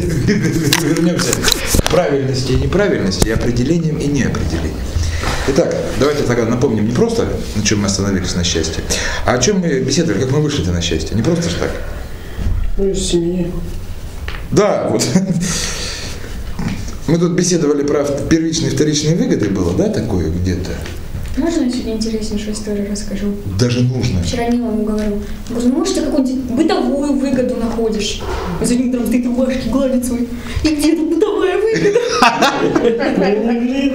вернемся к правильности и неправильности, и определениям и неопределениям. Итак, давайте тогда напомним не просто, на чем мы остановились на счастье, а о чем мы беседовали, как мы вышли-то на счастье. Не просто ж так. Ну, из семьи. Да, вот. Мы тут беседовали про первичные и вторичные выгоды, было, да, такое где-то? Можно я сегодня интереснейшую историю расскажу? Даже нужно. Вчера Нила ему говорю, говорю, ну может ты какую-нибудь бытовую выгоду находишь? А сегодня там стоит рубашки гладит свой. И где тут бытовая выгода?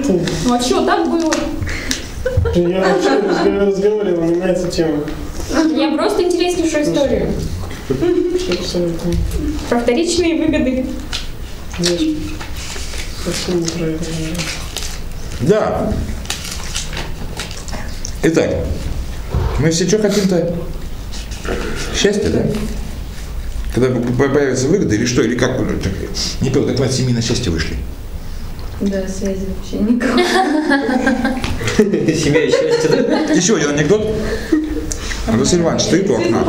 Ну. Ну а что, так было? Я вообще разговаривал, не на эту тему. Я просто интереснейшую историю. Что абсолютно. Про вторичные выгоды. Нет. Совсем неправильно. Да. Итак, мы все что хотим-то? Счастье, да? Когда по- появятся выгоды или что, или как? Не понял, как мы от семьи на счастье вышли. Да, связи вообще никакой. Семья и счастье, да? Еще один анекдот. Василий Иванович стоит у окна.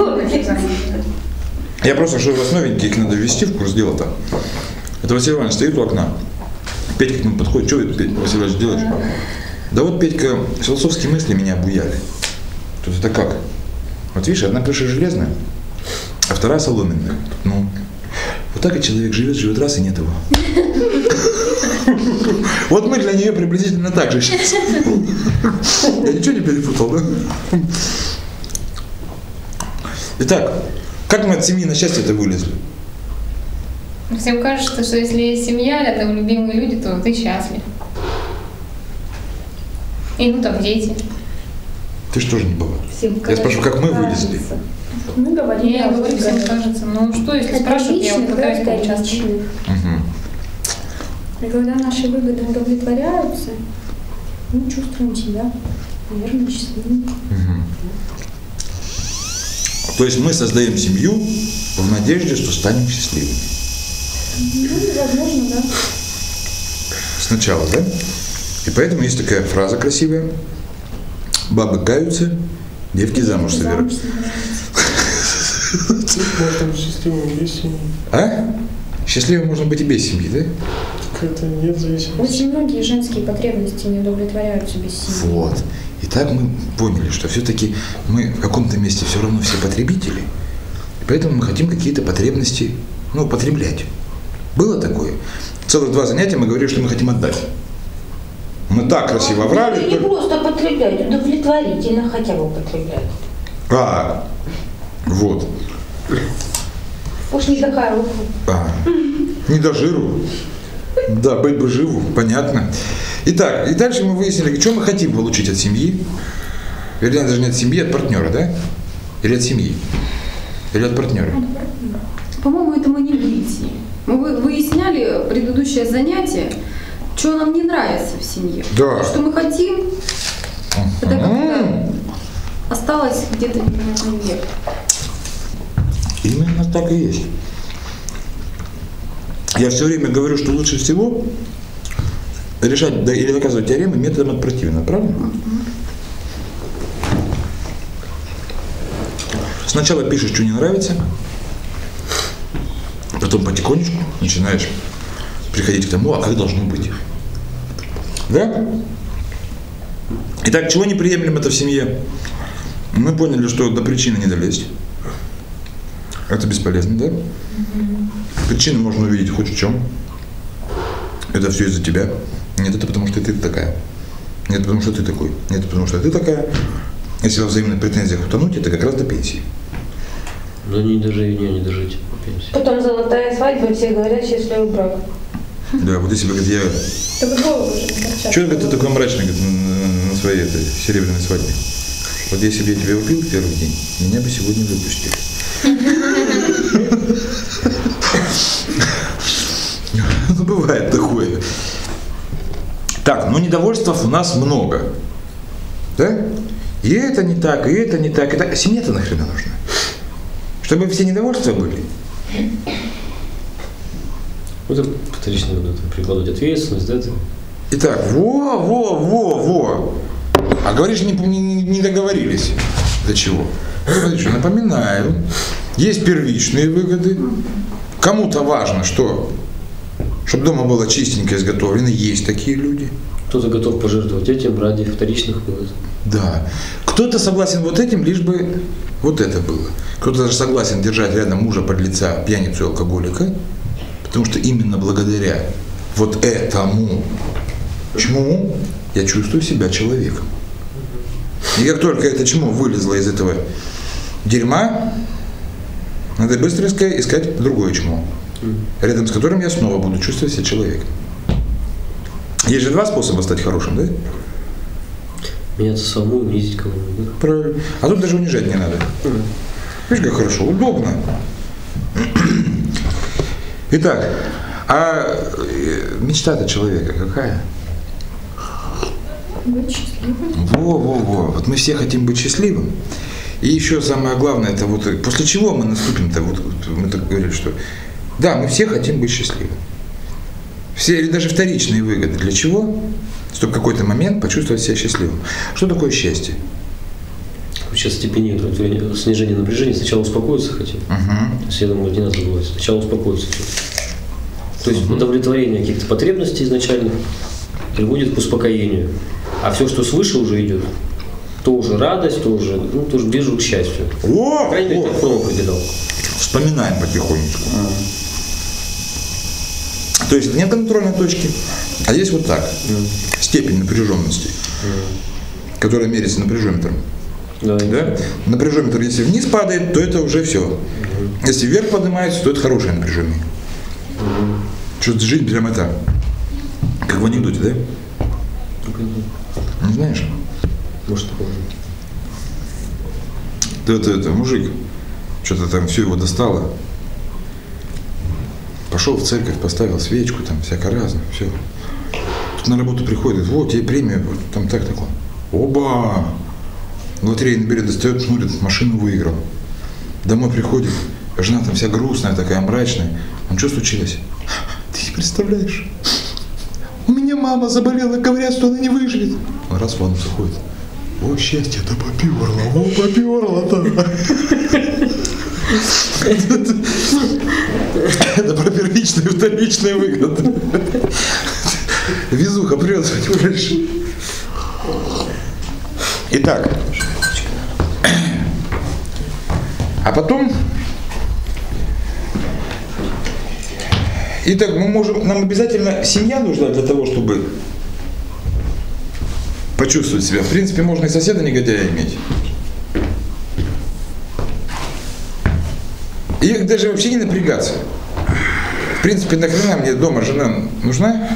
Я просто, что у вас новенькие, их надо ввести в курс дела-то. Это Василий Иванович стоит у окна. Петька к нему подходит. Что, Петя, Василий Иванович, делаешь? Да вот, Петька, философские мысли меня обуяли. Тут это как? Вот видишь, одна крыша железная, а вторая соломенная. Ну, вот так и человек живет, живет раз, и нет его. Вот мы для нее приблизительно так же сейчас. Я ничего не перепутал, да? Итак, как мы от семьи на счастье это вылезли? Всем кажется, что если есть семья, рядом любимые люди, то ты счастлив. И ну там дети. Ты что же не была? Всем Я спрашиваю, как мы кажется. вылезли? Мы говорим, Я говорю, всем кажется. Ну что, если спрашивают, я вот пытаюсь поучаствовать. Мгм. И когда наши выгоды удовлетворяются, мы чувствуем себя, наверное, счастливыми. Мгм. То есть мы создаем семью в надежде, что станем счастливыми. Ну, возможно, да. Сначала, да? И поэтому есть такая фраза красивая. Бабы каются, девки замуж собирают. Можно быть счастливым без семьи. А? Счастливым можно быть и без семьи, да? Как-то нет зависимости. Очень многие женские потребности не удовлетворяются без семьи. Вот. И так мы поняли, что все-таки мы в каком-то месте все равно все потребители, и поэтому мы хотим какие-то потребности, ну, потреблять. Было такое? Целых два занятия мы говорили, что мы хотим отдать. Мы так красиво врали. Не только- просто потреблять, удовлетворительно хотя бы потреблять. А, вот. Уж не такая рука. А, не до жиру. Да, быть бы живу, понятно. Итак, и дальше мы выяснили, что мы хотим получить от семьи. Вернее, даже не от семьи, а от партнера, да? Или от семьи? Или от партнера? По-моему, это мы не выяснили. Мы вы- выясняли предыдущее занятие, что нам не нравится в семье. Да. Что мы хотим, это как-то осталось где-то непонятно где. Именно так и есть. Я все время говорю, что лучше всего решать да, или доказывать теоремы методом от противного, правильно? Сначала пишешь, что не нравится, потом потихонечку начинаешь приходить к тому, а как должно быть. Да? Итак, чего неприемлемо-то в семье? Мы поняли, что до причины не долезть. Это бесполезно, да? Причину можно увидеть хоть в чем. Это все из-за тебя. Нет, это потому что ты такая. Нет, потому что ты такой. Нет, потому что ты такая. Если во взаимных претензиях утонуть, это как раз до пенсии. Да не дожить, не, не дожить. пенсии. Потом золотая свадьба, все говорят счастливый брак. Да, вот если бы, говорит, я... Только голову уже. Чего говорит, ты такой мрачный говорит, на, своей этой серебряной свадьбе? Вот если бы я тебя убил в первый день, меня бы сегодня выпустили. Ну, бывает такое. Так, ну недовольствов у нас много. Да? И это не так, и это не так. Это... Семья-то нахрена нужна? Чтобы все недовольства были. Ну, это вторично надо прикладывать ответственность, да? Итак, во, во, во, во. А говоришь, не, не, не договорились. До чего? Смотри, что напоминаю. Есть первичные выгоды. Кому-то важно, что чтобы дома было чистенько изготовлено. Есть такие люди. Кто-то готов пожертвовать этим ради вторичных выгод. Да. Кто-то согласен вот этим, лишь бы вот это было. Кто-то даже согласен держать рядом мужа под лица пьяницу и алкоголика, потому что именно благодаря вот этому чему я чувствую себя человеком. И как только это чмо вылезло из этого дерьма, надо быстро искать, другое чмо, рядом с которым я снова буду чувствовать себя человеком. Есть же два способа стать хорошим, да? Меняться самому унизить кого-нибудь. Правильно. А тут даже унижать не надо. Видишь, как хорошо, удобно. Итак, а э, мечта-то человека какая? Быть счастливым. Во-во-во, вот мы все хотим быть счастливым. И еще самое главное, это вот э, после чего мы наступим-то, вот, вот мы так говорили, что да, мы все хотим быть счастливым. Все, или даже вторичные выгоды. Для чего? Чтобы в какой-то момент почувствовать себя счастливым. Что такое счастье? Сейчас степени удовлетворения- снижения напряжения. Сначала успокоиться хотим. Угу. То есть я думаю, не надо забывать. Сначала успокоиться. То есть удовлетворение каких-то потребностей изначальных приводит к успокоению. А все, что свыше уже идет, то уже радость, то уже, ну, то уже ближе к счастью. О, По крайней мере, так Фром определял. вспоминаем потихонечку. То есть нет контрольной точки, а есть вот так. Степень напряженности, которая меряется напряжометром. Да. Да? Напряжометр, если вниз падает, то это уже все. Если вверх поднимается, то это хорошее напряжение. Что-то жизнь прям это, как в анекдоте, да? Не знаешь? Может, такое. Да это, это мужик, что-то там все его достало. Пошел в церковь, поставил свечку, там всяко разное, все. Тут на работу приходит, вот тебе премию, там так такое. Оба! Лотерейный билет достает, смотрит, машину выиграл. Домой приходит, жена там вся грустная, такая мрачная. Он что случилось? Ты не представляешь? У меня мама заболела, говорят, что она не выживет. Он раз в ванну заходит. О, счастье, да поперло, о, поперло-то. Это про первичные и вторичные выгоды. Везуха прет, понимаешь? Итак. А потом... Итак, мы можем, нам обязательно семья нужна для того, чтобы почувствовать себя. В принципе, можно и соседа негодяя иметь. И даже вообще не напрягаться. В принципе, нахрена мне дома жена нужна,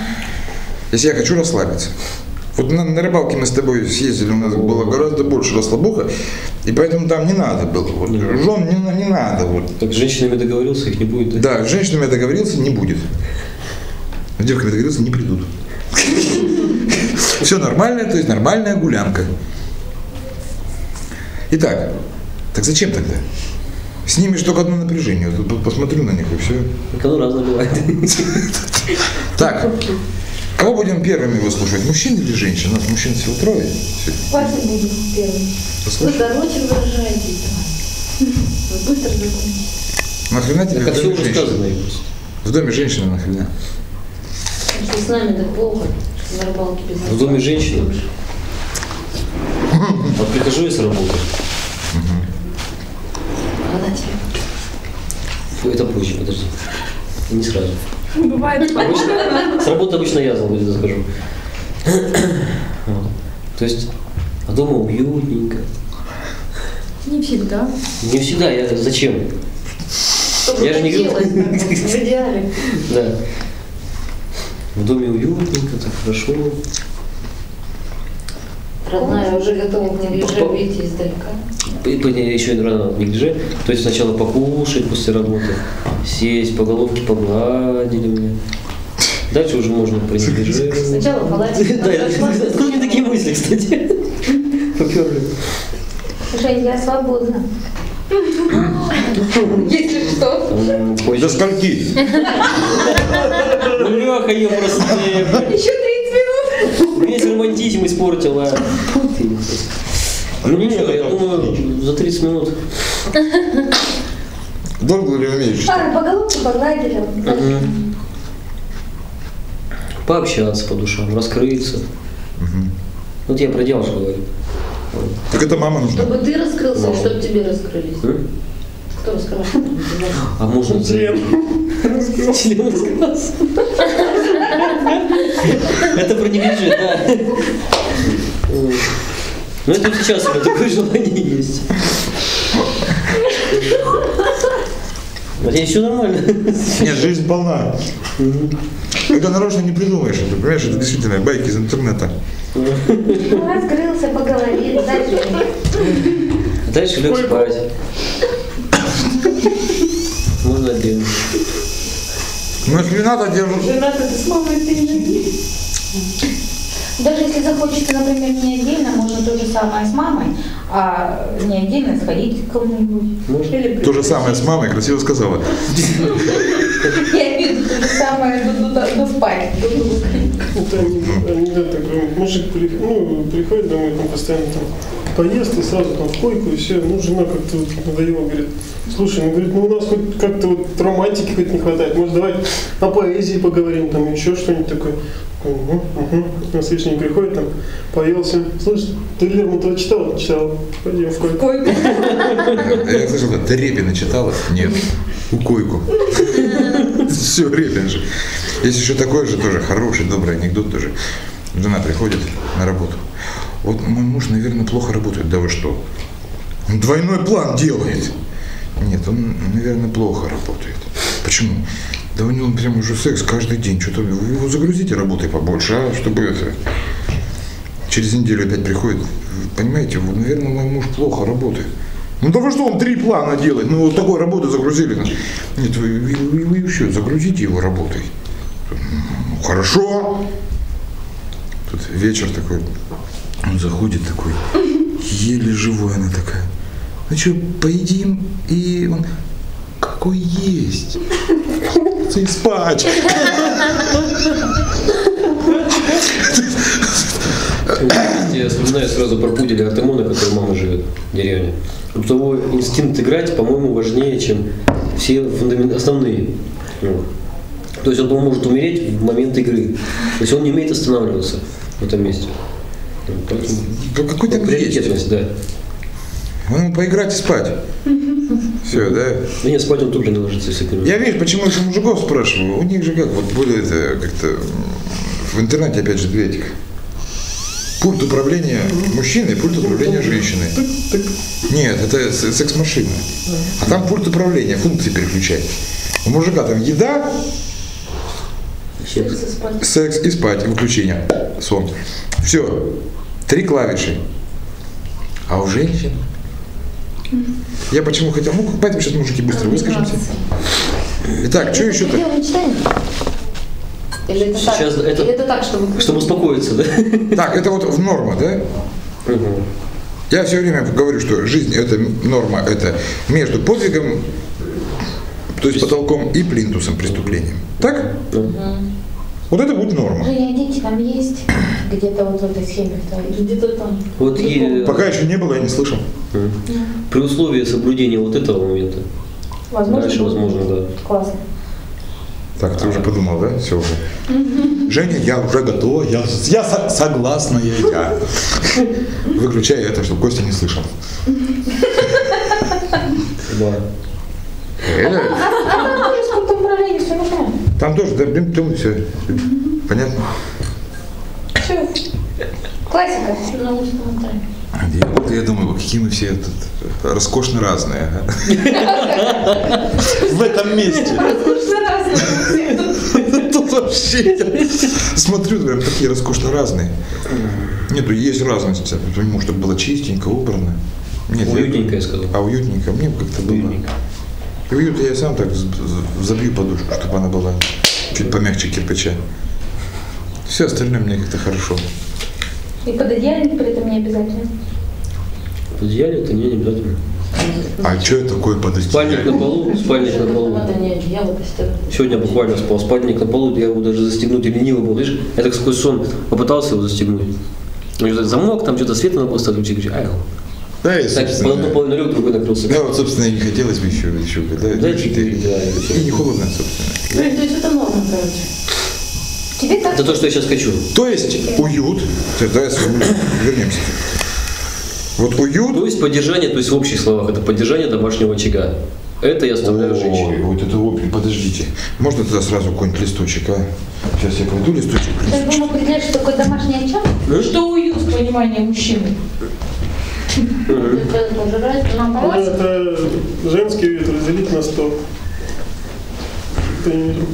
если я хочу расслабиться. Вот на, на рыбалке мы с тобой съездили, у нас было гораздо больше расслабуха, и поэтому там не надо было. Вот, жен не, не надо. Вот. Так с женщинами договорился, их не будет, да? Да, с женщинами договорился, не будет. С девками договорился, не придут. Все нормально, то есть нормальная гулянка. Итак, так зачем тогда? Снимешь только одно напряжение. Посмотрю на них и все. Так оно разное бывает. Так, кого будем первыми выслушивать? Мужчин или женщин? У нас мужчин всего трое. сегодня. Вася будет первым. Вы короче выражаетесь. Вы быстро закончите. Нахрена тебе Так в доме женщина? Игорь. В доме женщина нахрена? Если с нами так плохо, что на рыбалке без нас. В доме женщина. Вот прихожу я с работы. Она тебе. Ну, Это позже, подожди. Не сразу. Бывает. С работы обычно я за захожу. Вот. То есть, а дома уютненько. Не всегда. Не всегда, я зачем? Чтобы Я же не да, В идеале. Да. В доме уютненько, так хорошо. Родная уже готова к неглиже выйти издалека. Еще и рано в неглиже. То есть сначала покушать после работы, сесть, по головке погладили меня. Дальше уже можно про неглиже. Сначала палатик. Да, откуда мне такие мысли, кстати? Поперли. Жень, я свободна. Если что. До скольки? Ну, Леха, ее просто Еще 30 минут. Весь романтизм испортила. Ну ничего, я думаю, за 30 минут. Долго ли умеешь? А, по головке погладили. Пообщаться по душам, раскрыться. Вот я про девушку говорю. Так это мама нужна. Чтобы ты раскрылся, Мама. чтобы тебе раскрылись. М? Кто раскрывает? А можно Член. Член раскрылся. Это про невежи, да. Ну это сейчас у меня такое желание есть. Надеюсь, все нормально. Нет, жизнь полна. Это нарочно не придумаешь. Ты понимаешь, это действительно байки из интернета. Ну, раскрылся, поговорил, дальше. Дальше лег спать. Ну, если надо, держу. Жена-то ты с мамой ты не Даже если захочется, например, не отдельно, можно то же самое с мамой, а не отдельно сходить к кому-нибудь. Или То же самое с мамой, красиво сказала. Я имею в виду то же самое до, до- до спать. Мужик при- ну, приходит домой, там постоянно там поест и сразу там в койку и все. Ну, жена как-то вот надоела, говорит, слушай, ну, говорит, ну у нас хоть как-то вот романтики хоть не хватает. Может, давай о поэзии поговорим, там еще что-нибудь такое. Угу, угу. На следующий день приходит, там, поелся. Слушай, ты Лермонтова читал? Читал. Пойдем в койку. Я слышал, ты Репина читала? Нет. У койку. Все, Репин же. Есть еще такой же тоже хороший, добрый анекдот тоже. Жена приходит на работу. Вот мой муж, наверное, плохо работает. Да вы что? Он двойной план делает. Нет, он, наверное, плохо работает. Почему? Да у него прям уже секс каждый день. Что-то вы его загрузите работой побольше, а чтобы это... Через неделю опять приходит. Понимаете, вот, наверное, мой муж плохо работает. Ну да вы что, он три плана делает, ну вот такой работы загрузили. Нет, вы, вы, вы- вы еще загрузите его работой. Ну, хорошо. Тут вечер такой, он заходит такой, еле живой она такая. Ну что, поедим? И он, какой есть? И спать. Я вспоминаю сразу про пуделя Артемона, который мама живет в деревне. У того инстинкт играть, по-моему, важнее, чем все фундамен- основные. Ну, То есть он может умереть в момент игры. То есть он не умеет останавливаться в этом месте. Ну, Поэтому Да какой там есть? приоритетность, да. Ну, поиграть и спать. Все, да? Да нет, спать он тоже не ложится, если. Я, видишь, почему еще мужиков спрашиваю. У них же как, вот были это, как-то, в интернете, опять же, две этих. Пульт управления мужчины и пульт управления женщины. Нет, это секс-машина. А там пульт управления, функции переключать. У мужика там еда, секс и спать, выключение, сон. Все, три клавиши. А у женщин? Я почему хотел, ну, поэтому сейчас мужики быстро выскажемся. Итак, что еще-то? Или это так? Сейчас это- Или это так, чтобы... Чтобы успокоиться, да? Так, это вот в норма, да? Мгм. Я все время говорю, что жизнь это норма, это между подвигом, то есть потолком и плинтусом преступлением. Так? Вот это будет норма. Женя, дети там есть? Где-то вот в этой схеме. Где-то там. Вот и Пока еще не было, я не слышал. Мгм. при условии соблюдения вот этого момента, Возможно. дальше возможно, да. Классно. Так, ты уже подумал, да? Все уже. Женя, я уже готова, я, я со- согласна, я, я. Выключай это, чтобы Костя не слышал. Да. Э, А, все нормально. Там тоже, да, блин, все. Понятно? Все. Классика. Я, вот я думаю, какие мы все тут роскошно разные. В этом месте. Тут вообще смотрю, прям такие роскошно разные. Нету, есть разность. Потому чтобы было чистенько, убрано. Нет, я- Уютненько, я сказал. А уютненько. Мне как-то было. И уют я сам так забью подушку, чтобы она была чуть помягче кирпича. Все остальное мне как-то хорошо. И пододеяльник при этом не обязательно. Одеяле это не обязательно. А что это такое под Спальник на полу, спальник на полу. Это не одеяло постирать. Сегодня буквально спал, спальник на полу, я его даже застегнуть или ленивый был. Видишь, я так сквозь сон попытался его застегнуть. Ну, замок, там что-то свет надо ключи, ключи. Ай, Да, и, так, собственно, половину лег, другой накрылся. да, вот, собственно, и не хотелось бы еще, еще да, Да, четыре. четыре, да, и. И не холодно, собственно. Ну, то есть это норма, короче. Тебе так Это то, что я сейчас хочу. То есть уют, то есть, давай сформулируем, вернемся. Вот уют, То есть поддержание, то есть в общих словах, это поддержание домашнего очага. Это я оставляю Ой, женщине. вот это вот, подождите. Можно тогда сразу какой-нибудь листочек, а? Сейчас я кладу листочек. Ты будем определять, что такое домашний очаг? Что уют в понимании мужчины? Нам помочь? это женский вид разделить на 100. К примеру.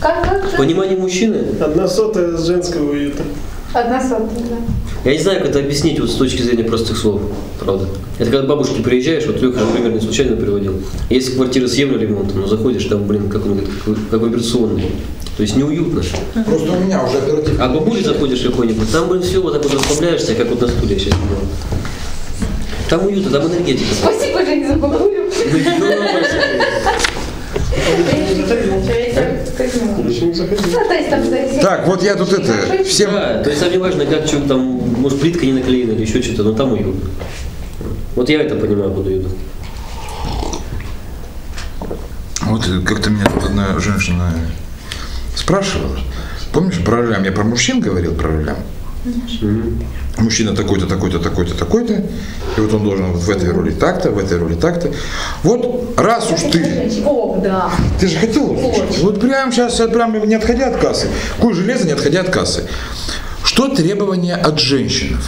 Как, как понимании мужчины, Одна сотая с женского уюта. Одна сотая, да. Я не знаю, как это объяснить вот с точки зрения простых слов, правда. Это когда к бабушке приезжаешь, вот Леха, например, не случайно приводил. Есть квартира с евроремонтом, но заходишь, там, блин, как он говорит, как, как вибрационный. То есть неуютно. Просто у меня уже оперативно. А к бабуле заходишь какой-нибудь, там, блин, все, вот так вот расслабляешься, как вот на стуле я сейчас делаю. Там уютно, там энергетика. Спасибо, Женя, за бабулю. Так, вот я тут это, всем... Да, то есть там не важно, как что там, может, плитка не наклеена или еще что-то, но там уютно. Вот я это понимаю под уютом. Вот как-то меня тут одна женщина спрашивала. Помнишь, про ролям? Я про мужчин говорил, про ролям. Мужчина такой-то, такой-то, такой-то, такой-то. И вот он должен вот в этой роли так-то, в этой роли так-то. Вот раз уж ты О, да. Ты же хотел услышать? Вот прямо сейчас, прям не отходя от кассы. Куй железо, не отходя от кассы. Что требования от женщин?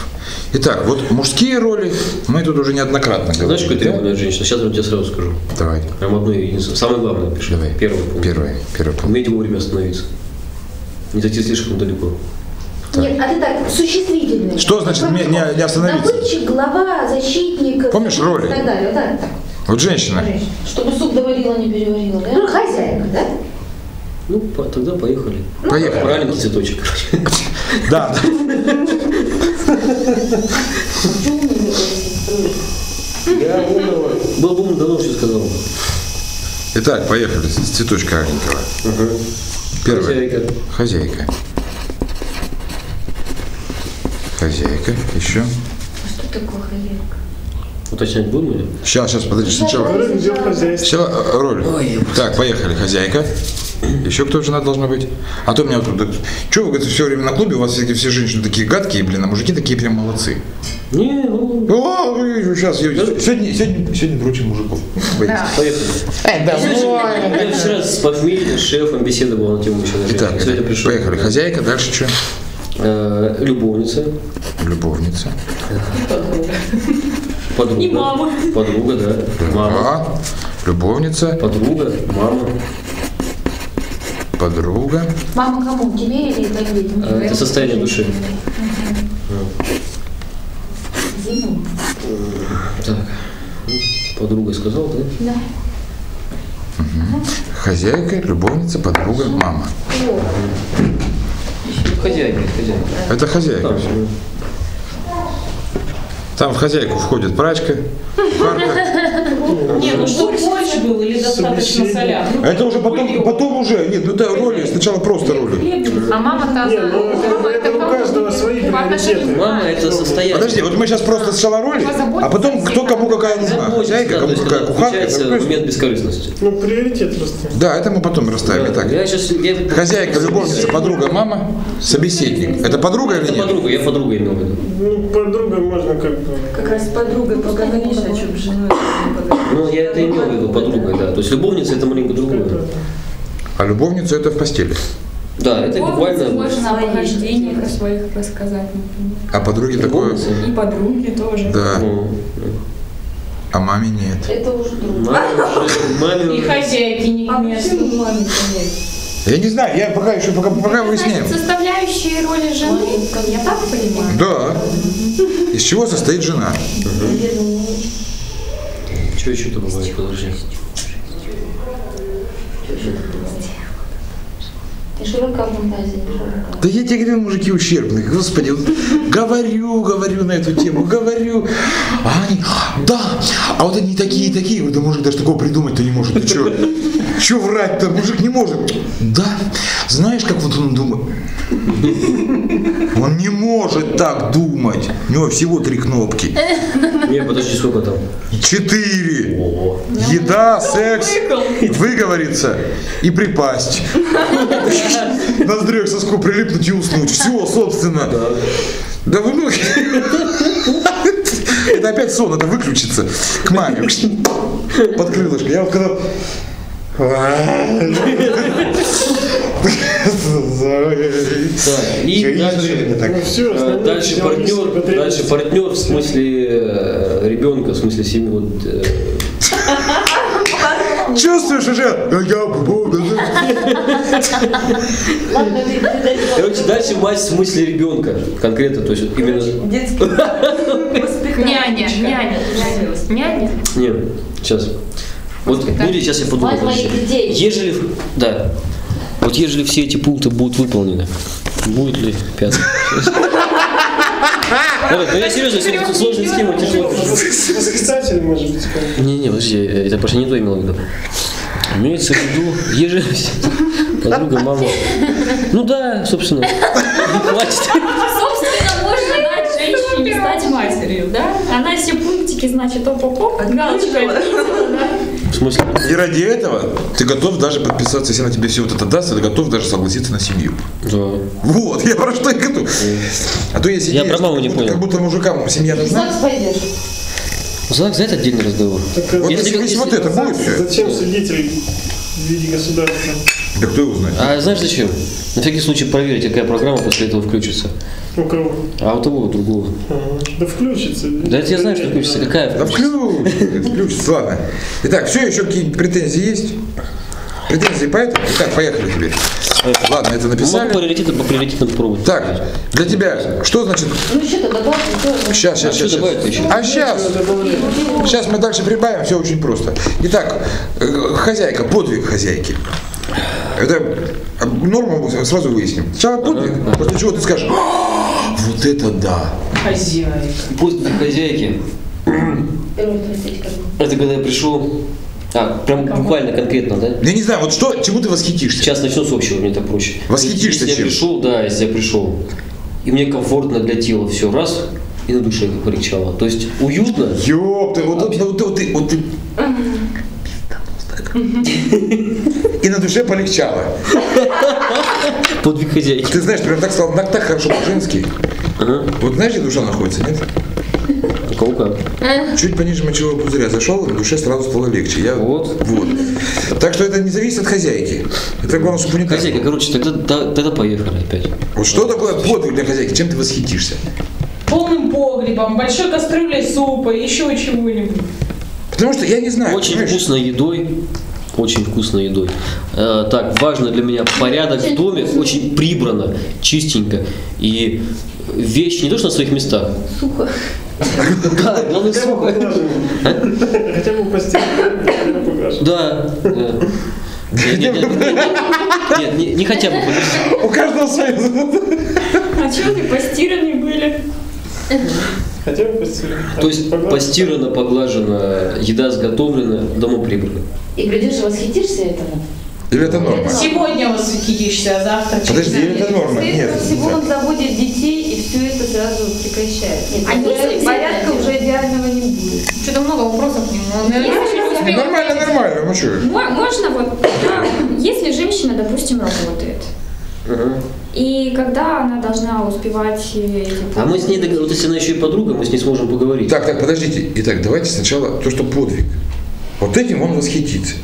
Итак, вот мужские роли мы тут уже неоднократно говорили. Знаешь, какое требование от женщины? Сейчас я тебе сразу скажу. Давай. Прям одно единственное. Самое главное пишу. Давай. Первый пункт. Первый, первый пункт. Умейте вовремя остановиться. Не зайти слишком далеко. Нет, а ты так, существительные. Что значит не- не- не остановиться? Добытчик, глава, защитник. Помнишь роли? И так далее, да. Вот женщина. Чтобы суп доварила, не переварила, да? Ну, хозяйка, да? Ну, по- тогда поехали. Поехали. Правильный цветочек, короче. Да. Был бы умный, давно все сказал. Итак, поехали. С цветочка аленького. Первое. Хозяйка. Хозяйка. Хозяйка. Еще. Что такое хозяйка? Уточнять будем или? Сейчас, сейчас, подожди. Сначала. Хозяйство. Сначала э, роль. Так, поехали. Хозяйка. Еще кто жена должна быть? А то меня вот тут... Че вы, говорите, все время на клубе, у вас все, все женщины такие гадкие, блин, а мужики такие прям молодцы. Не, ну, О, сейчас, сегодня, сегодня, сегодня дрочим мужиков. Боитесь? поехали. Я вчера с похмелья, с шефом беседовал на тему и Итак, поехали. Хозяйка, дальше что? Э, Любовница. Любовница. Подруга. И мама. Подруга, да. Мама. А, любовница, Подруга, мама. подруга. Мама кому? Тебе или детям? Э, Это состояние души. Зиму. Так. Подруга сказал, да? Да. Хозяйка, любовница, подруга, мама. Хозяйка, хозяйка. Это хозяйка. Там, Там в хозяйку входит прачка, кухарка. Нет, ну что борщ был или достаточно соляр? А Это уже потом, потом уже, нет, ну это роли, сначала просто роли. А мама-то... Не, ну это, у каждого свои приоритеты. Мама это состояние. Подожди, вот мы сейчас просто сначала роли, а потом кто кому какая нужна. Хозяйка, кому какая кухарка. ну, момент бескорыстности. Ну, приоритет просто. Да, это мы потом расставим. Итак, Я сейчас, я... хозяйка, любовница, подруга, мама, собеседник. Это подруга или Это нет? подруга, я подруга имел в виду. Ну, подруга можно как бы... Как раз с подругой поговоришь, а что с женой. Ну, я это имел в виду, подруга, да. То есть любовница это маленько другое. А любовница это в постели. Да, это буквально... можно о похождениях о своих рассказать, например. А подруге такое... И подруги тоже. Да, Ну, а маме нет. Это уже друг. Маме уже- маме И хозяйки не к месту. Я не знаю, я пока еще, пока, пока. Значит, составляющие роли жены, я так понимаю. Да. Из чего состоит жена? Что еще-то бывает, подожди. Да я тебе говорю, мужики ущербные. Господи, вот говорю, говорю на эту тему, говорю. А они, да, а вот они такие, такие. Да мужик даже такого придумать-то не может. Ты что? Че врать-то? Мужик не может. Да. Знаешь, как вот он думает? Он не может так думать. У него всего три кнопки. Не, подожди, сколько там? Четыре. Ого. Еда, секс, выговориться и припасть. Ноздрю к соску прилипнуть и уснуть. Все, собственно. Да вы ну... Это опять сон, это выключится к маме. Под крылышко. Я вот когда... И дальше, Так. Ну э, дальше партнер, дальше партнер в смысле э, ребенка, в смысле семьи. Вот, э, Чувствуешь уже? А. Короче, дальше мать в смысле ребенка. Конкретно, то есть именно... Детский Няня, няня. Няня. Не, сейчас. Вот люди, сейчас я подумаю. Ежели, да, вот ежели все эти пункты будут выполнены, будет ли пятый? Давай, ну я серьезно, если сложная схема, тяжело. Восклицатель, может быть. Не-не, подожди, это просто не то имел в виду. Имеется в виду, ежели подруга, мама. Ну да, собственно, хватит. Собственно, можно дать женщине стать матерью, да? Она все пунктики, значит, оп-оп-оп, галочка? В смысле? И ради этого ты готов даже подписаться, если она тебе все вот это даст, ты готов даже согласиться на семью. Да. Вот, я про что и готов. А то Я идея, про маму не как будто- понял. Как будто мужикам семья нужна. ЗАГС пойдешь. Зак, за это отдельный разговор. Так, Вот Если- если, если вот это будет Зачем свидетель в виде государства? Да кто его знает? А знаешь зачем? На всякий случай проверить, какая программа после этого включится. У кого? А у того, у другого. Ага. Да включится. Да это я знаю, что включится. Какая Да включится? включится, ладно. Итак, все, еще какие-нибудь претензии есть? Претензии по этому? Итак, поехали теперь. Ладно, это Ну, написали. по приоритетам, по приоритетам попробовать. Так, для тебя, что значит... Ну что-то добавь, еще. Сейчас, сейчас, А сейчас. А сейчас, сейчас мы дальше прибавим, все очень просто. Итак, э, хозяйка, подвиг хозяйки. Это э, норму мы сразу выясним. Сначала подвиг, после чего ты скажешь, «А, вот это да. Хозяйка. Пусть хозяйки. Это когда я пришел. А, прям буквально конкретно, да? Я не знаю, вот что, чему ты восхитишься? Сейчас начну с общего, мне так проще. Восхитишься Если я чем? пришел, да, если я пришел, и мне комфортно для тела все раз, и на душе как полегчало. То есть уютно, Ёпта, вот, вот, вот, вот ты, вот ты. И на душе полегчало. подвиг хозяйки. Ты знаешь, прям так сказал, так, так хорошо по-женски. Ага. Вот знаешь, где душа находится, нет? У кого как. Чуть пониже мочевого пузыря зашел, и на душе сразу стало легче. Я, Вот. Вот. Так что это не зависит от хозяйки. Это главное, чтобы не так. Хозяйка, короче, тогда, да- тогда поехали опять. Вот что такое подвиг для хозяйки? Чем ты восхитишься? Полным погребом, большой кастрюлей супа, еще чего-нибудь. Потому что я не знаю. Очень понимаешь? вкусной едой. Очень вкусной едой. Э, так, важно для меня порядок в доме, очень прибрано, чистенько. И вещи не то, что на своих местах. Сухо. Да, главное сухо. Хотя бы постель. поглаживаем. Да. Нет, не, хотя бы. У каждого свои. А чего ты постираны были? Хотя бы постель. То есть постирано, поглажено, еда сготовлена, дома прибрано. И придешь и восхитишься этому. Или это норма? Сегодня восхитишься, а завтра Подожди, или это норма? Скорее Нет. всего, он заводит детей, и все это сразу прекращает. Нет, А уже порядка уже идеального не будет. Что-то много вопросов к нему. Он, наверное, успел Нормально, нормально, ну что? Мо- Можно вот, если женщина, допустим, работает, И когда она должна успевать э, эти А мы с ней, вот если она еще и подруга, мы с ней сможем поговорить. Так, так, подождите. Итак, давайте сначала то, что подвиг. Вот этим он восхитится.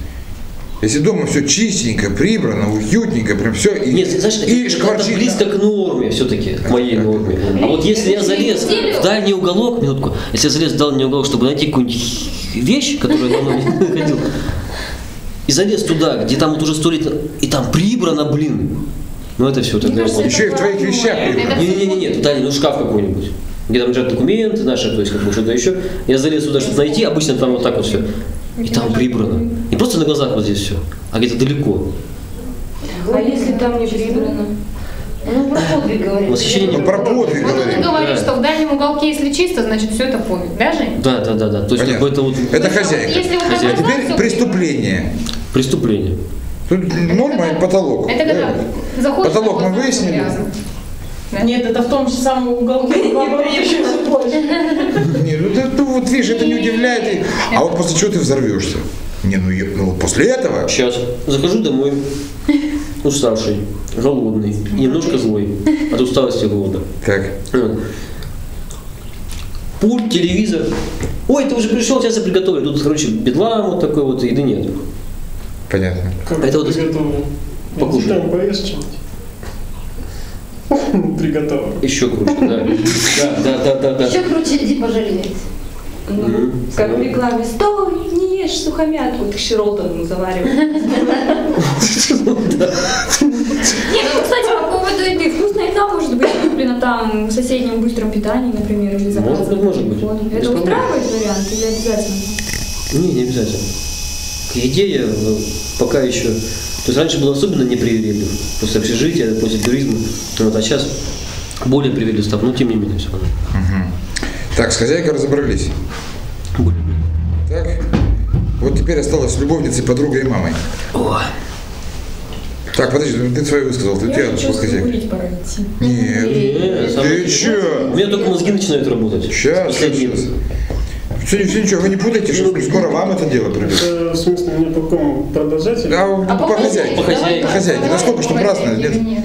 Если дома все чистенько, прибрано, уютненько, прям все, и, Нет, знаешь, и это шкварчит. близко к норме все-таки, к моей норме. А вот если я залез в дальний уголок, минутку, если я залез в дальний уголок, чтобы найти какую-нибудь вещь, которую я давно не находил, и залез туда, где там вот уже сто лет, и там прибрано, блин, ну это все, тогда я понял. Еще и в твоих вещах прибрано. Не-не-не, туда не, ну шкаф какой-нибудь. Где там лежат документы наши, то есть как бы что-то еще. Я залез туда, чтобы найти, обычно там вот так вот все. И там прибрано. Не просто на глазах вот здесь все, а где-то далеко. А если там не прибрано? Ну, про подвиг говорит. Восхищение Ну, про подвиг Вот он и говорим. говорит, Да. что в дальнем уголке, если чисто, значит все это подвиг, да, Жень? Да, да, да, да. То есть как бы это вот Это хозяйка. Если вот А теперь преступление. Преступление. Тут норма и потолок. Это когда правильно? заходишь Потолок мы выяснили. Нет, это в том же самом уголке. еще больше. Не, ну, ну, вот видишь, это не удивляет. А вот после чего ты взорвешься? Не, ну, я- ну, вот после этого Сейчас. Захожу домой, уставший, голодный, немножко злой от усталости и голода. Так. Вот. Пульт, телевизор. Ой, ты уже пришел, сейчас я приготовлю. Тут, короче, бедлам вот такой вот, еды нет. Понятно. Как Это вот приготовлено? покушать. Там поешь что-нибудь. Приготовлено. Еще круче, да. Да, да, да, да, да. Еще круче иди пожалеть. Ну, как в рекламе. Стой, не ешь сухомятку, ты Широлтон завариваешь. Нет, ну, кстати, по поводу еды. Вкусная еда может быть куплена там в соседнем быстром питании, например, или заказана. быть, может быть. Вот. Без Это устраивает вариант или обязательно? Не, не обязательно. К еде я э, пока еще... То есть раньше был особенно непривередлив. После общежития, после туризма. Вот, а сейчас более привередлив стал. Но тем не менее все равно. Так, с хозяйкой разобрались. Так. Вот теперь осталось с любовницей, подругой и мамой. Так, подожди, ну ты свою высказал, ты тебя пора идти. Нет. Не, сам- Ты чё? У меня только мозги начинают работать. Сейчас, сейчас. Все, все ничего, вы не путайте, что скоро вам это дело придет. Это, в смысле, мне по какому продолжать? или- А, по, хозяйке. По хозяйке. По хозяйке. Насколько, чтобы раз, Хозяйки нет? нет?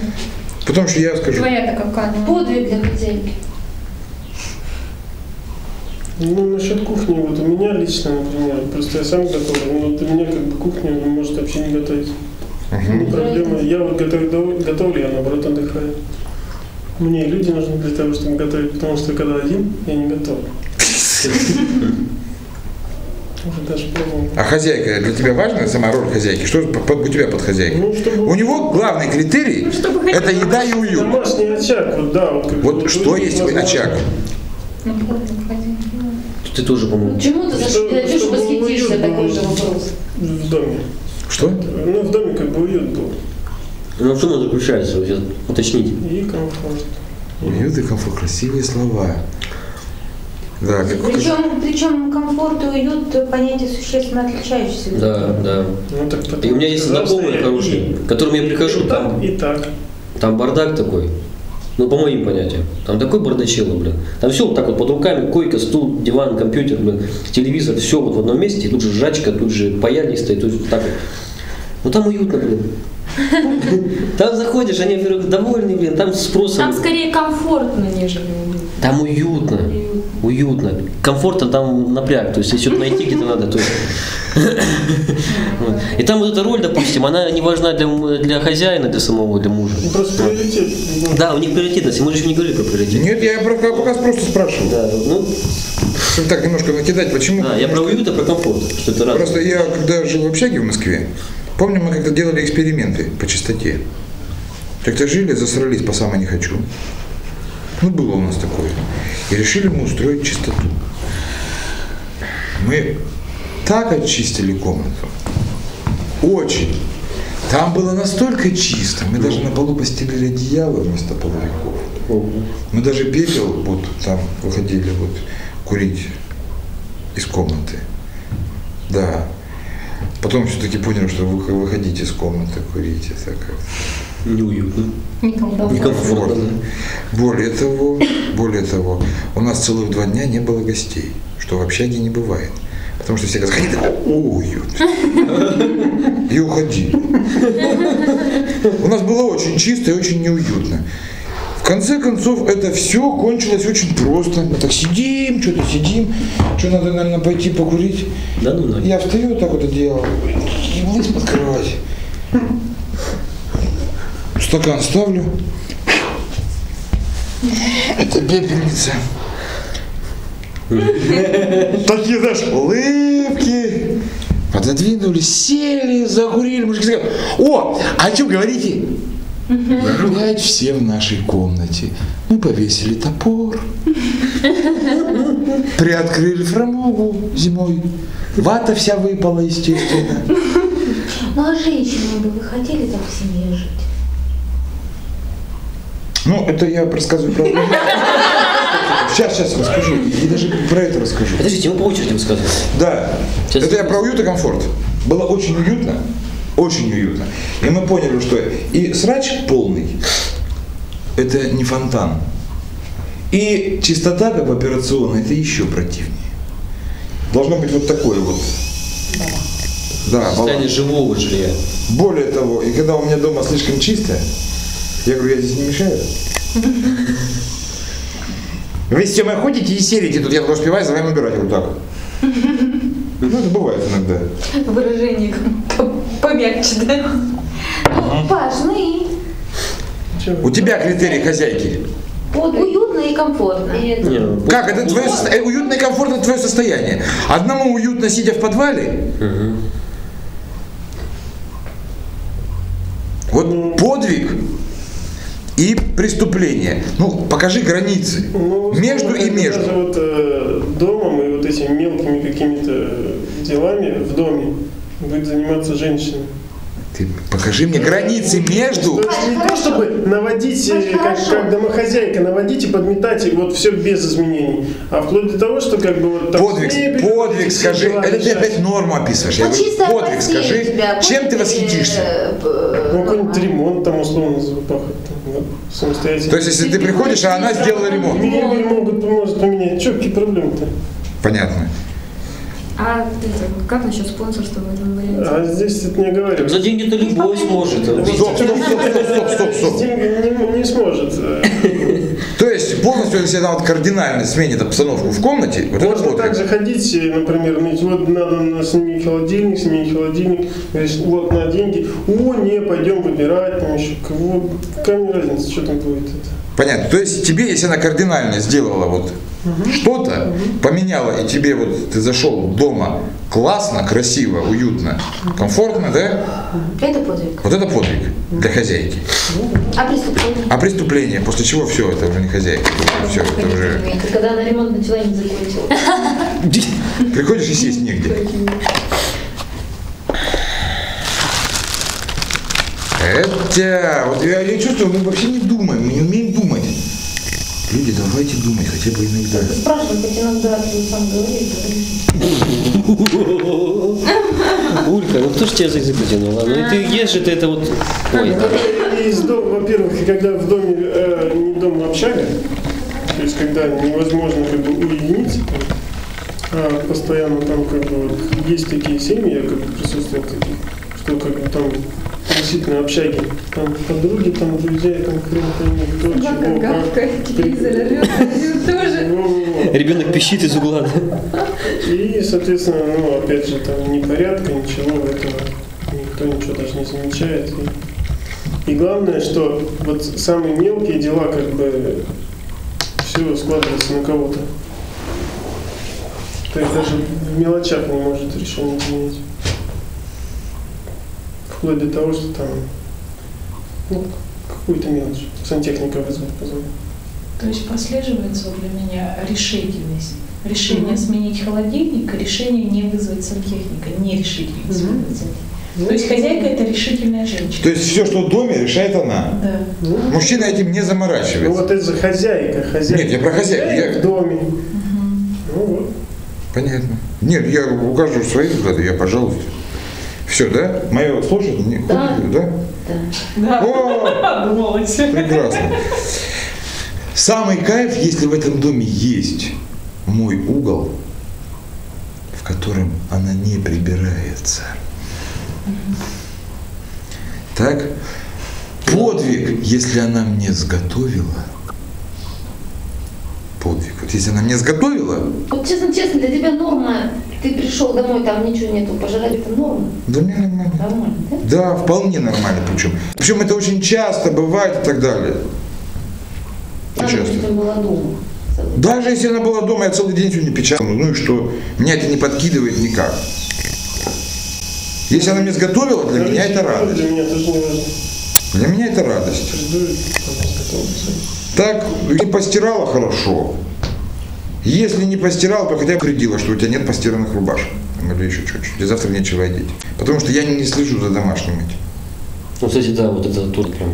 Потом что я скажу. Твоя-то какая? Подвиг для хозяйки. Ну, насчет кухни, вот у меня лично, например, просто я сам готовлю, но вот у меня как бы кухня может вообще не готовить. Ну, проблема, я вот готовлю, готовлю, я наоборот отдыхаю. Мне люди нужны для того, чтобы готовить, потому что когда один, я не готовлю. А хозяйка для тебя важна сама роль хозяйки? Что у тебя под хозяйкой? Ну, чтобы... У него главный критерий – это еда и уют. Домашний очаг, вот да. Вот, как бы, Вот что есть возможно, очаг? Ну. Ты тоже, по-моему. Почему ты Что- за Дюшу чтобы восхитишься такой же вопрос? В доме. Что? Ну, в доме как бы уют был. Ну, в чем он заключается? Уточните. И комфорт. Уют и комфорт. Красивые слова. Да, Причем, причем комфорт и уют понятия существенно отличающиеся. Да, да. Ну, так потом И у меня есть знакомые я хорошие, к которым я прихожу, и там, так, и так. там бардак такой. Ну, по моим понятиям. Там такой бардачело, блин. Там все вот так вот под руками, койка, стул, диван, компьютер, блин, телевизор, все вот в одном месте. И тут же жачка, тут же паяльник стоит, тут же так вот. Ну, там уютно, блин. Там заходишь, они, во-первых, довольны, блин, там спросом. Там скорее комфортно, нежели уютно. Там уютно, уютно. Комфортно там напряг, то есть если что-то найти где-то надо, то есть. И там вот эта роль, допустим, она не важна для, для хозяина, для самого, для мужа. Ну, просто приоритет. Да, у них приоритетность, мы же еще не говорили про приоритет. Нет, я про- пока просто спрашиваю. Да, ну, Чтобы так немножко накидать, почему? да, я про уют, а про комфорт, что это. Просто я, когда жил в общаге в Москве, помню, мы когда делали эксперименты по чистоте. Как-то жили, засрались по самой не хочу. Ну, было у нас такое. И решили мы устроить чистоту. Мы так очистили комнату. Очень. Там было настолько чисто. Мы даже на полу постелили одеяло вместо половиков. Мы даже пепел, вот там выходили вот курить из комнаты. Да. Потом все-таки поняли, что вы выходите из комнаты курить, это как Неуютно. Некомфортно. Некомфортно. Более того, более того, у нас целых два дня не было гостей, что в общаге не бывает. Потому что все заходили, ой, и уходили. У нас было очень чисто и очень неуютно. В конце концов, это все кончилось очень просто. Мы так сидим, что-то сидим, что надо, наверное, пойти покурить. Да ну нафиг. Я встаю так вот вниз под кровать. Стакан ставлю. Это пепельница. Такие, знаешь, улыбки. Пододвинулись, сели, закурили. Мужики сказали, о, о чем говорите? Гулять все в нашей комнате. Мы повесили топор. Приоткрыли фрамугу зимой. Вата вся выпала, естественно. Ну а женщинами бы вы хотели так в семье жить? Ну, это я рассказываю про... сейчас, сейчас расскажу. И даже про это расскажу. Подождите, мы по очереди высказываем. Да, Сейчас это я я- про уют и комфорт. Было очень уютно, очень уютно. И мы поняли, что и срач полный, это не фонтан. И чистота, как в операционной, это еще противнее. Должно быть вот такое вот. Да, Состояние баланс. живого жилья. Более того, и когда у меня дома слишком чисто, я говорю, я здесь не мешаю. Вы с Тёмой ходите и серите, тут я успеваю за вами убирать вот так. Ну, это бывает иногда. Выражение по- помягче, да? Ну, Важны. У тебя критерий хозяйки. Вот уютно и комфортно. И это- Не, ну, Как? Это твое э, уютно и комфортно твое состояние. Одному уютно сидя в подвале. Вот подвиг и преступление. Ну, покажи границы. Ну, Между и между. Даже вот э, домом и вот этими мелкими какими-то э, делами в доме будет заниматься женщина. Ты покажи мне границы между. То есть не то, чтобы наводить, э, как, как домохозяйка, наводить и подметать, и вот все без изменений. А вплоть до того, что как бы вот там Подвиг, с мебелью, подвиг, скажи. Это ты опять норму описываешь. Я Вот говорю, подвиг, скажи. тебя, Чем ты восхитишься? э, э, Ну, какой-нибудь ремонт там условно запахать. Самостоятельно. То есть, если ты приходишь, а она сделала ремонт. Мебель могут, может поменять. Че, какие проблемы-то? Понятно. А это, как насчет спонсорства в этом варианте? А здесь это не говорю. за деньги-то любой сможет. Стоп, стоп, стоп, стоп, стоп, стоп, стоп. Деньги не, не сможет. То есть полностью, если она вот кардинально сменит обстановку в комнате, вот это Можно подвиг. также ходить, э, например, вот надо на сними холодильник, сними холодильник, вот на деньги, о, не, пойдем выбирать, там еще, вот, какая мне разница, что там будет это. Понятно. То есть тебе, если она кардинально сделала вот что-то, поменяла, и тебе вот ты зашел дома классно, красиво, уютно, комфортно, да? Это подвиг. Вот это подвиг для хозяйки. А преступление? А преступление, после чего все, это уже не хозяйка. Все, это уже... Это когда на ремонт начала не закончила. Приходишь и сесть негде. Это, вот я, я чувствую, мы вообще не думаем, мы не умеем думать. Люди, давайте думать хотя бы иногда. Спрашивай, хоть иногда ты сам говоришь. Улька, ну кто ж тебя за язык потянул? а? Ну и ты ешь это, это вот... Ой, И из дома, во-первых, когда в доме, э, не дом, а общага, то есть когда невозможно как бы уединиться, а постоянно там как бы вот есть такие семьи, я как бы присутствовал таких, что как бы там действительно общаги, там подруги, там друзья, там хрен пойми, кто, Собака чего, как. гавкает, телевизор орёт, тоже. Ребенок пищит из угла. И, соответственно, ну, опять же, там ни порядка, ничего этого, никто ничего даже не замечает. И, и главное, что вот самые мелкие дела, как бы, все складывается на кого-то. То есть даже в мелочах не может решение изменить. Вплоть до того, что там, ну, какую-то мелочь. Сантехника вызвать, позвонить. То есть прослеживается для меня решительность. Решение сменить холодильник, решение не вызвать сантехника, не решительность Мгм. вызвать сантехника. То есть хозяйка это решительная женщина. То есть все, что в доме, решает она. Да. Ну, Мужчина этим не ну, заморачивается. вот это же хозяйка, хозяйка. Нет, я про хозяйку, Хозяйка я- в доме. Ну вот. Понятно. Нет, я укажу свои взгляды, я, пожалуйста. Все, да? Мое слушать? Не, Да. да? Да. О, Думалась. прекрасно. Самый кайф, если в этом доме есть мой угол, в котором она не прибирается. Так? Подвиг, если она мне сготовила. Подвиг. Вот если она мне сготовила, Вот честно-честно, для тебя норма, ты пришел домой, там ничего нету, пожрать, это норма. да мне нормально. Нормально, да? Да, вполне нормально причем. Причем это очень часто бывает и так далее. Она, Часто. допустим, была дома. Даже если она была дома, я целый день сегодня печатал. Ну и что? Меня это не подкидывает никак. Если она мне сготовила, для меня это радость. Для меня тоже не важно. Для меня это радость. Так, не постирала хорошо. Если не постирала, то хотя бы предела, что у тебя нет постиранных рубашек. Там, Или еще чуть-чуть. И завтра нечего одеть. Потому что я не слежу за домашним этим. Ну, кстати, да, вот это тут прям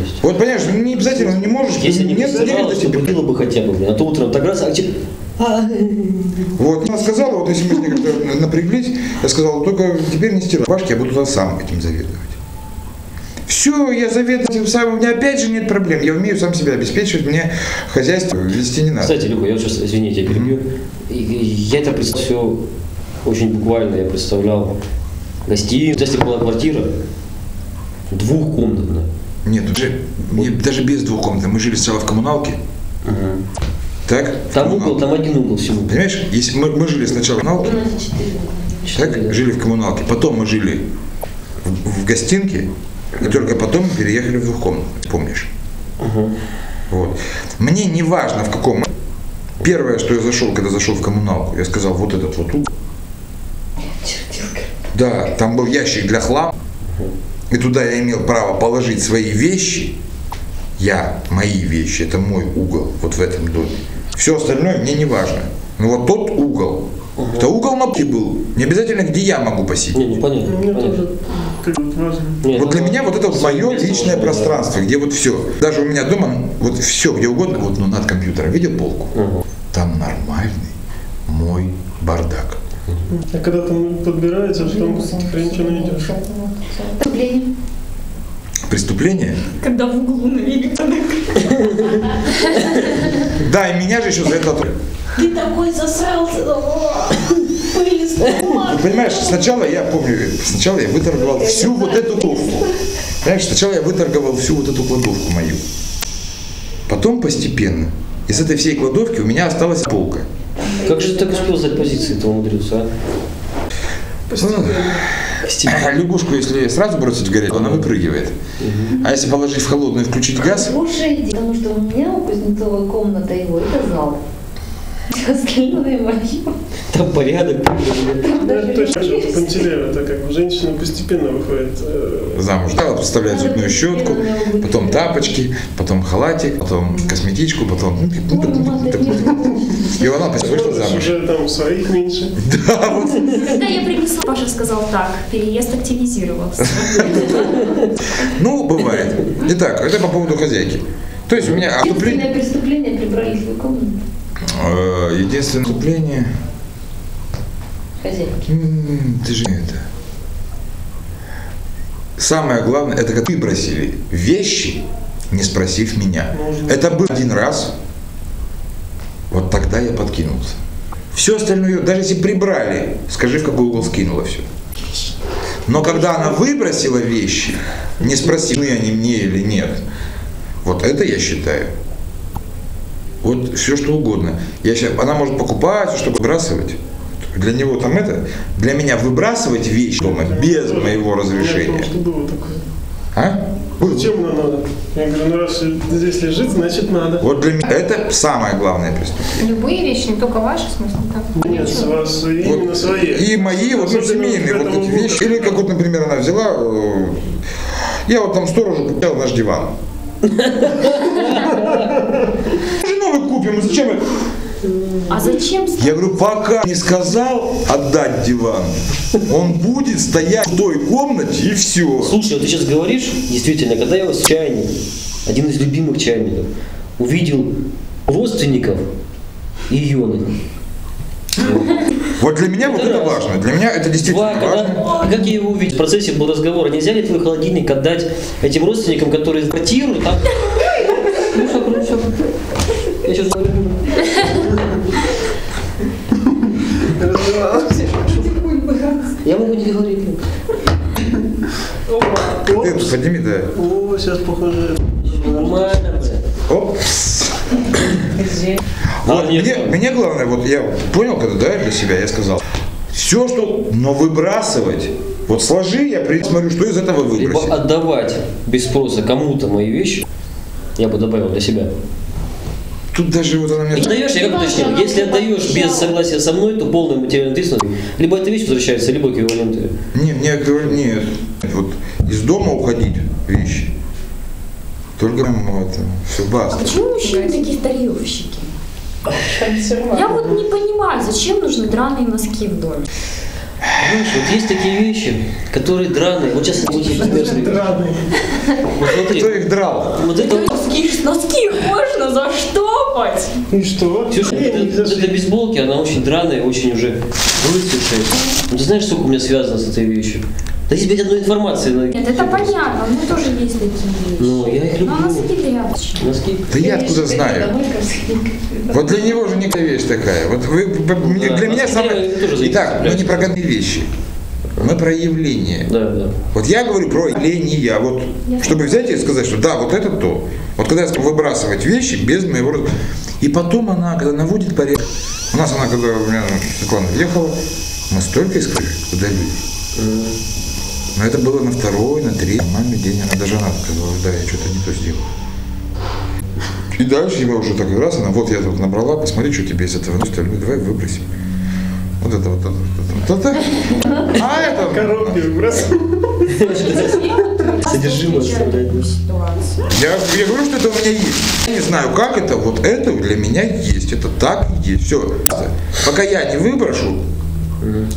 есть. Вот понимаешь, ну, не обязательно, ну, не можешь, Если не нет, до то будила бы хотя бы. А то утром так раз, а а, Вот, она сказала, вот если мы с ней как-то напряглись, я сказал, только теперь не стирай рубашки, я буду туда сам этим заведовать. Все, я заведую сам, у меня опять же нет проблем, я умею сам себя обеспечивать, мне хозяйство вести не надо. Кстати, Люка, я вот сейчас, извините, я перебью. И Я это представлял все очень буквально, я представлял гостиницу, если была квартира, двухкомнатная. Нет, уже, не- даже без двух комнат, мы жили сначала в коммуналке, так? Там Коммуналке. угол, там один угол всего. Понимаешь, если мы, мы жили сначала в коммуналке, У нас четыре. так, Четыре, да. жили в коммуналке, потом мы жили в, в гостинке, и только потом переехали в двухкомнатную, помнишь? Мгм. Вот. Мне не важно в каком. Первое, что я зашел, когда зашел в коммуналку, я сказал, вот этот вот угол. Да, там был ящик для хлама, и туда я имел право положить свои вещи. Я, мои вещи, это мой угол, вот в этом доме. Все остальное мне не важно. Но вот тот угол, это угол на пути был. Не обязательно, где я могу посидеть. Не, ну понятно. Мне тоже Вот для меня вот это вот мое личное пространство, где вот все. Даже у меня дома вот все, где угодно, вот ну, над компьютером, видел полку? Мгм. Там нормальный мой бардак. А когда там подбирается, что там хрен ничего найдешь. Преступление. Преступление? Когда в углу навели. Да, и меня же еще за это... Ты такой засрался. Ну, понимаешь, сначала я помню, сначала я выторговал всю вот эту кладовку. Понимаешь, сначала я выторговал всю вот эту кладовку мою. Потом постепенно из этой всей кладовки у меня осталась полка. Как же ты так успел сдать позиции, этого умудрился, а? А Лягушку, если сразу бросить в горячую, она выпрыгивает. А если положить в холодную и включить газ, Слушай, потому что у меня у Кузнецова комната его, это зал. Все остальное мое. Там порядок. Ну, это точно, что вот Пантелеева, это как женщина постепенно выходит э, замуж. Стала представлять зубную щетку, потом тапочки, потом халатик, потом косметичку, потом... И она вышла замуж. уже там своих меньше. Да, вот. Когда я принесла, Паша сказал так, переезд активизировался. Ну, бывает. Итак, это по поводу хозяйки. То есть у меня. Единственное преступление прибрали свою комнату. Э, Единственное отступление... Хозяйки. Ты же это... Самое главное, это как выбросили вещи, не спросив меня. Это был один раз. Вот тогда я подкинулся. Все остальное, даже если прибрали, скажи, в какой угол скинула все. Но когда она выбросила вещи, не спросив, нужны они мне или нет, вот это я считаю. Вот все что угодно. Я щас- она может покупать, чтобы выбрасывать. Для него там это, для меня выбрасывать вещи дома без моего разрешения. Потому что было такое. А? Зачем она надо? Я говорю, ну раз здесь лежит, значит надо. Вот для меня это самое главное преступление. Любые вещи, не только ваши, в смысле, так? Нет, с вас именно Вот свои. И мои вот ну, семейные вот эти вещи. Или как вот, например, она взяла, э, я вот там сторожу купил наш диван. Уже новый купим, зачем? А зачем Я говорю, пока не сказал отдать диван, он будет стоять в той комнате и все. Слушай, вот ты сейчас говоришь, действительно, когда я вас чайник, один из любимых чайников, увидел родственников и юных. Вот для меня вот это важно. Для меня это действительно Два, важно. когда, как я его увидел? В процессе был разговор, нельзя ли твой холодильник отдать этим родственникам, которые в квартиру, там... Ну, круто, всё. Я сейчас Я могу не говорить. Ты это подними, да. О, сейчас похоже. Нормально, блядь. Оп. Вот, мне, мне главное, вот я понял, когда да, для себя, я сказал, все, что, но выбрасывать, вот сложи, я при- смотрю, что из этого Либо выбросить. отдавать без спроса кому-то мои вещи, я бы добавил для себя. Тут даже вот она мне... Отдаешь, я как уточнил, если отдаешь без согласия со мной, то полная материальная ответственность. Либо эта вещь возвращается, либо эквивалент ее. Нет, мне говорю, нет. Вот из дома уходить вещи. Только это, все, баста. Почему мужчины такие? Консерватор. Я вот не понимаю, зачем нужны драные носки в доме? Понимаешь, вот есть такие вещи, которые драные. Вот сейчас очень смешные. Драный. Вот смотри, Кто их драл? вот это вот Носки, носки можно заштопать. И что? Ксюша, вот эта, вот бейсболки, она очень драная, очень уже выцветшая. Ну, ты знаешь, сколько у меня связано с этой вещью? Да здесь, блядь, одной информации. на- Нет, это понятно, у меня тоже есть такие вещи. Ну, я их Но носки люблю. тряпочки. Носки. Да я откуда знаю? Вот для него же некая вещь такая. Вот вы, мне- Да, для меня самое... Итак, мы не про годные вещи. Мы про явление. Да, да. Вот я говорю про явление. Вот, чтобы взять и сказать, что да, вот это то. Вот когда я сказал выбрасывать вещи без моего... И потом она, когда наводит порядок... У нас она, когда у меня Светлана въехала, мы столько искали, куда люди. Но это было на второй, на третий, нормальный день. Она даже она сказала, да, я что-то не то сделал. И дальше я уже так раз, она, вот я тут набрала, посмотри, что тебе из этого остальное, давай выбросим. Вот это вот это, вот это, вот это. А это... Коробки выбрасывай. Содержимое. Я, я говорю, что это у меня есть. Я не знаю, как это, вот это для меня есть. Это так и есть. Все. Пока я не выброшу.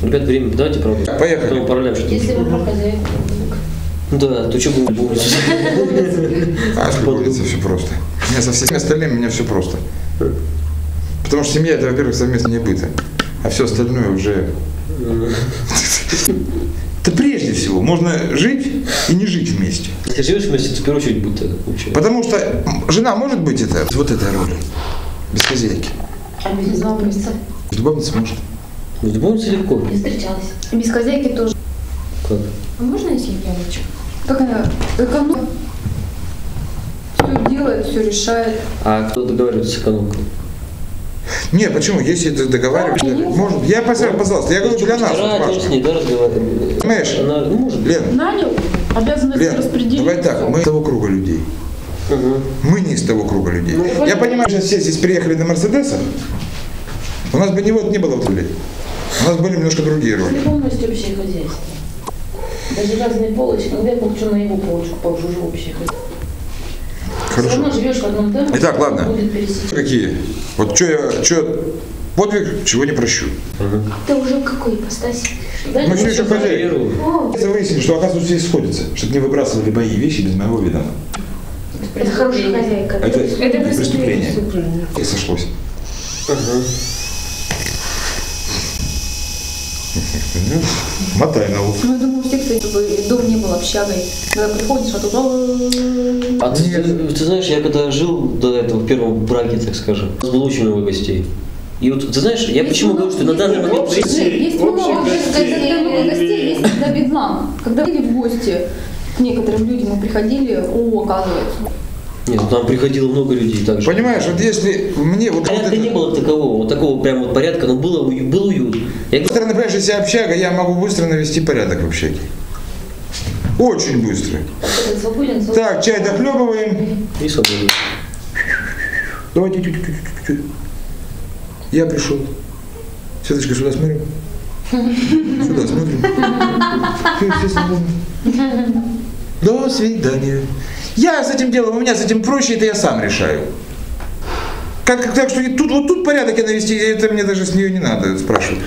Ребят, время давайте, правда. Поехали. Потом параллель что-то. Если вы про хозяйку, Да, то что помнить? а с любовницей все просто. У меня со всеми остальными у меня все просто. Потому что семья это, во-первых, совместное быта. А все остальное уже... Это прежде всего. Можно жить и не жить вместе. Если живешь вместе, то в первую очередь получается. Потому что жена может быть это, вот этой роли. Без хозяйки. а без любовницы Без любовницы может. Ну, любовница легко. не встречалась. Без хозяйки тоже. Как? А можно если я ручку? Как она эконом. Все делает, все решает. А кто договаривается с экономкой? Нет, почему? Если ты договариваешься, конечно. может. Я, пожалуйста, пожалуйста, я говорю для нас. вот Вчера том с ней, да, разговаривали? Понимаешь? Она, ну, может. Лен, Нанял, обязанность Лен, распределить. давай так, мы из того круга людей. Мгм. Мы не из того круга людей. Ну, Я понимаю, что все здесь приехали на Мерседесах. У нас бы не вот не было вот рулей. У нас были немножко другие роли. Полностью общее хозяйство. Даже разные полочки. Когда я получу на его полочку, положу уже общее хозяйство. Все Хорошо. равно живешь в одном доме. Итак, ладно. Будет. Какие? Вот что я, что подвиг, чего не прощу. Ты уже какой ипостаси? Мы все еще хозяин. Первую. О, Выяснили, что оказывается все сходятся, чтобы не выбрасывали мои вещи без моего ведома. это хорошая хозяйка. Это, Это преступление. И сошлось. Мотай на ус. Ну, я думаю, у всех, чтобы дом не был общагой. Когда приходишь, а тут... А ты, ты- ты знаешь, я когда жил до этого в первом браке, так скажем, у нас было очень много гостей. И вот ты знаешь, я Есть почему много- говорю, что на данный момент времени- Есть много гостей когда есть всегда бедлам. Когда были в гости к некоторым людям мы приходили, о, оказывается. Нет, ну, там приходило много людей также. Понимаешь, вот если мне вот, вот Порядка это... не было такового, вот такого прям вот порядка, но было, ую- был уют. Я говорю, Быстро, например, если общага, я могу быстро навести порядок в общаге. Очень быстро. Свободен, свободен. Так, чай дохлебываем. и свободно. Давайте чуть-чуть. Я пришел. Светочка, сюда смотрим. Сюда смотрим. Все, все свободны. До свидания. Я с этим делом, у меня с этим проще, это я сам решаю. Как, как- так что тут, вот тут порядок я навести, это мне даже с нее не надо спрашивать.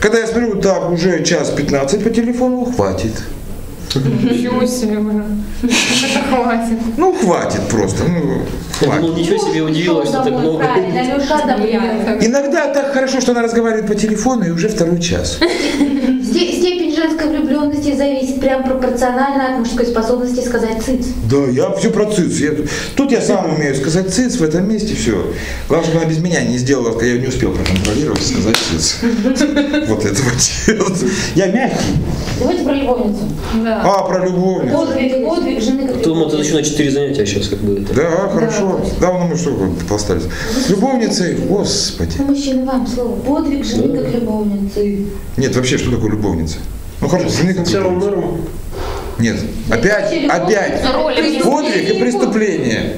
Когда я смотрю, так, уже час 15 по телефону, хватит. Ничего себе. Это хватит. Ну, хватит просто, ну, хватит. ничего себе удивилась, что так много. Иногда так хорошо, что она разговаривает по телефону, и уже второй час. Сте- Степень женской влюбленности зависит прям пропорционально от мужской способности сказать «цыц». Да, я все про циц. Я- тут я сам умею сказать циц в этом месте, все. Главное, чтобы она без меня не сделала, я не успел проконтролировать, сказать циц. Вот это вот. Я мягкий. Давайте про любовницу. Да. А, про любовницу. Подвиг, подвиг жены как То мы это любовницы. еще на 4 занятия сейчас как бы это. Да, хорошо. Давно мы что. С любовницей, господи. Ну, мужчины, вам слово. Подвиг жены как любовницы. Нет, вообще, что такое любовница? Ну хорошо, жены как Сначала любовница. норму. Нет, опять, опять. Подвиг и преступление.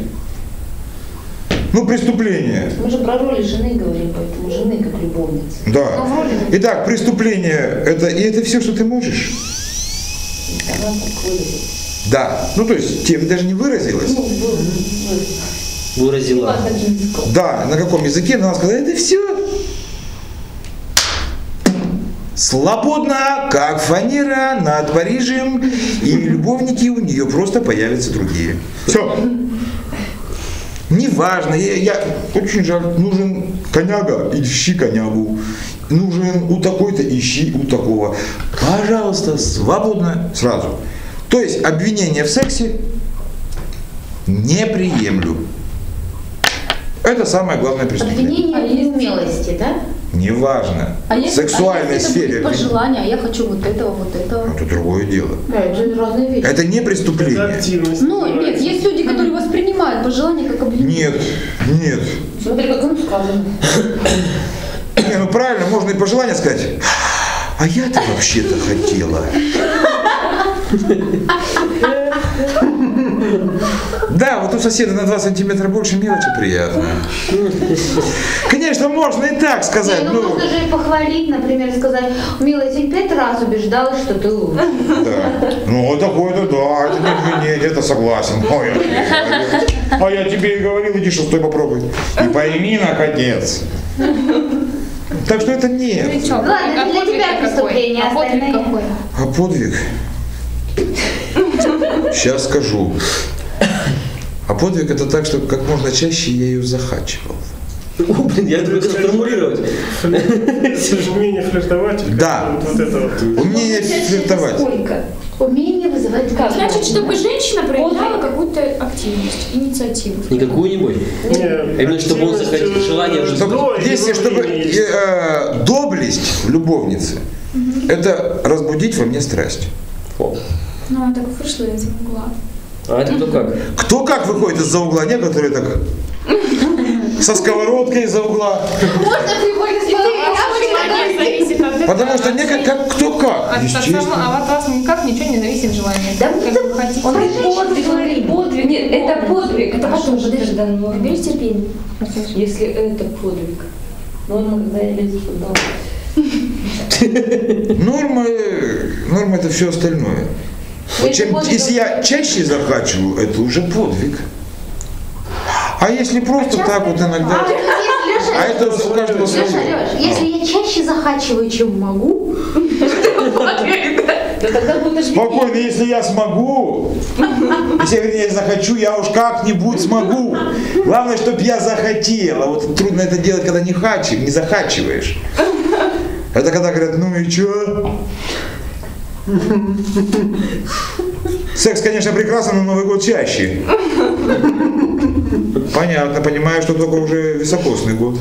Ну, преступление. Мы же про роли жены говорим, поэтому жены как любовницы. Да. Итак, преступление это и это все, что ты можешь. Да. Ну, то есть, тем даже не выразилась. Ну, был. Выразила. Да, на каком языке, но она сказала, это все. Свободна, как фанера над Парижем, и любовники у нее просто появятся другие. Все. Неважно, я, я очень жаль, нужен коняга, ищи конягу. Нужен у такой-то, ищи у такого. Пожалуйста, свободно сразу. То есть обвинение в сексе не приемлю. Это самое главное преступление. Обвинение в неумелости, да? Неважно. А В если, сексуальной а если сфере. это будет пожелание, а я хочу вот этого, вот этого. Это другое дело. Да, это же разные вещи. Это не Это преступление. активность. Ну, нет, есть люди, которые воспринимают пожелание как обвинение. Нет, нет. Смотри, как ему сказано. Не, ну правильно, можно и пожелание сказать. А я-то вообще-то хотела. Да, вот у соседа на 2 сантиметра больше мелочи приятно. Конечно, можно и так сказать. Не, ну Ну, можно же и похвалить, например, сказать, милая, ты пять раз убеждалась, что ты лучше. да. Ну, такое-то да, это не обвинение, это согласен. Ой, я а я тебе и говорил, иди шестой попробуй. И пойми, наконец. Так что это Ну нет. чё, Ладно, а это для тебя какой? преступление, А подвиг остальные- какой? А подвиг? Сейчас скажу. А подвиг это так, что как можно чаще я ее захачивал. О, блин, я думаю, как сформулировать. Умение флиртовать. Да. как-то Вот это вот. Умение флиртовать. Сколько? Умение вызывать как? Значит, чтобы женщина проявляла какую-то активность, инициативу. Не какую-нибудь. Не, А именно, чтобы он захотел, э, желание уже- Чтобы- если чтобы э, доблесть в любовнице, это разбудить во мне страсть. О. Ну, она так вышла из угла. А это кто как? Кто как выходит из-за угла? Некоторые так со сковородкой из-за угла. Можно этого. Потому что некоторые, как, кто как. От- от Естественно. само- а от вас никак ничего не зависит желание. Да, как да, вы хотите. он подвиг, говорит, подвиг. Нет, это подвиг. Это потом, подожди. подожди. Набери терпение. Если это подвиг. Норма, когда я лезу туда. Норма, норма это все остальное. Вот чем, подвиг. если я чаще захачиваю, это уже подвиг. А если просто так вот иногда... А это у каждого Леша, свое. Леш, если я чаще захачиваю, чем могу, Да тогда будет Спокойно, если я смогу, если я, захочу, я уж как-нибудь смогу. Главное, чтобы я захотел. А вот трудно это делать, когда не хачи, не захачиваешь. Это когда говорят, ну и чё? Секс, конечно, прекрасно, но Новый год чаще. Понятно, понимаю, что только уже високосный год.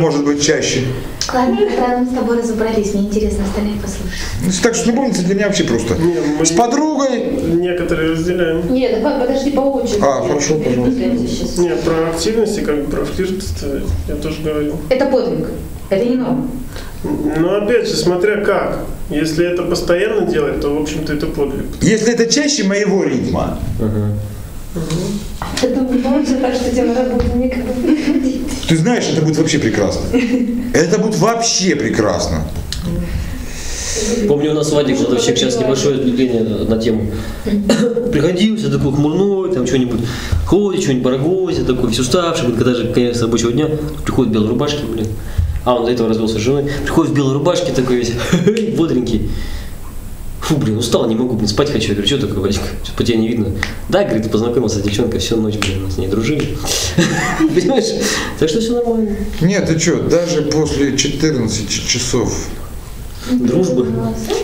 Может быть, чаще. ладно, когда мы с тобой разобрались, мне интересно остальных послушать. Ну, Так что любовница для меня вообще просто. Не, мы С подругой. некоторые разделяем. Нет, давай, подожди по очереди. А, хорошо, пожалуйста. Сейчас. Не, про активности, как бы про флирт э, я тоже говорил. Это подвиг. Это не норма. Но опять же, смотря как. Если это постоянно делать, то, в общем-то, это подвиг. Если это чаще моего ритма, Это не получится так, что тебе на работу некогда приходить. Ты знаешь, это будет вообще прекрасно. Это будет вообще прекрасно. Помню, у нас Вадик Жадовщик сейчас небольшое отступление на тему. Приходил, все такой хмурной, там что-нибудь ходит, что-нибудь барагозит, такой все уставший, когда же конец рабочего дня, приходит в белой рубашке, блин. А он до этого развелся с женой. Приходит в белой рубашке такой весь бодренький. Фу, блин, устал, не могу, блин, спать хочу. Я говорю, что такое, Вадик? Что по тебе не видно? Да, говорит, познакомился с девчонкой, всю ночь, блин, мы с ней дружили. Понимаешь? Так что все нормально. Нет, ты что, даже после 14 часов Дружба.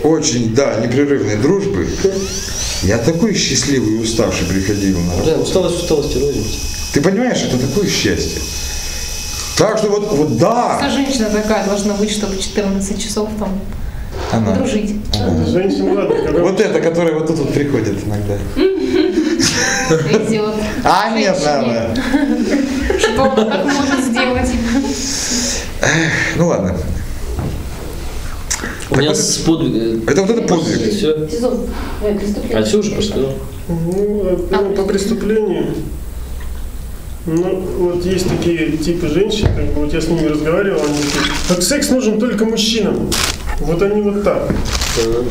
очень, да, непрерывной дружбы, я такой счастливый и уставший приходил на работу. Да, усталость, усталость, розница. Ты понимаешь, это такое счастье. Так что вот, вот Вся да, женщина такая должна быть, чтобы 14 часов там она. дружить. Женщина, ладно, когда Вот это, которая вот тут вот приходит иногда. Везет. А нет, надо. Что он так может сделать? Ну ладно. У меня с подвиг... Это вот это подвиг. Все. Сезон. Э, преступление. А все уже посказал. Ну, а, ну, по преступлению. Ну, вот есть такие типы женщин, как бы, вот я с ними разговаривал, они такие, так секс нужен только мужчинам. Вот они вот так.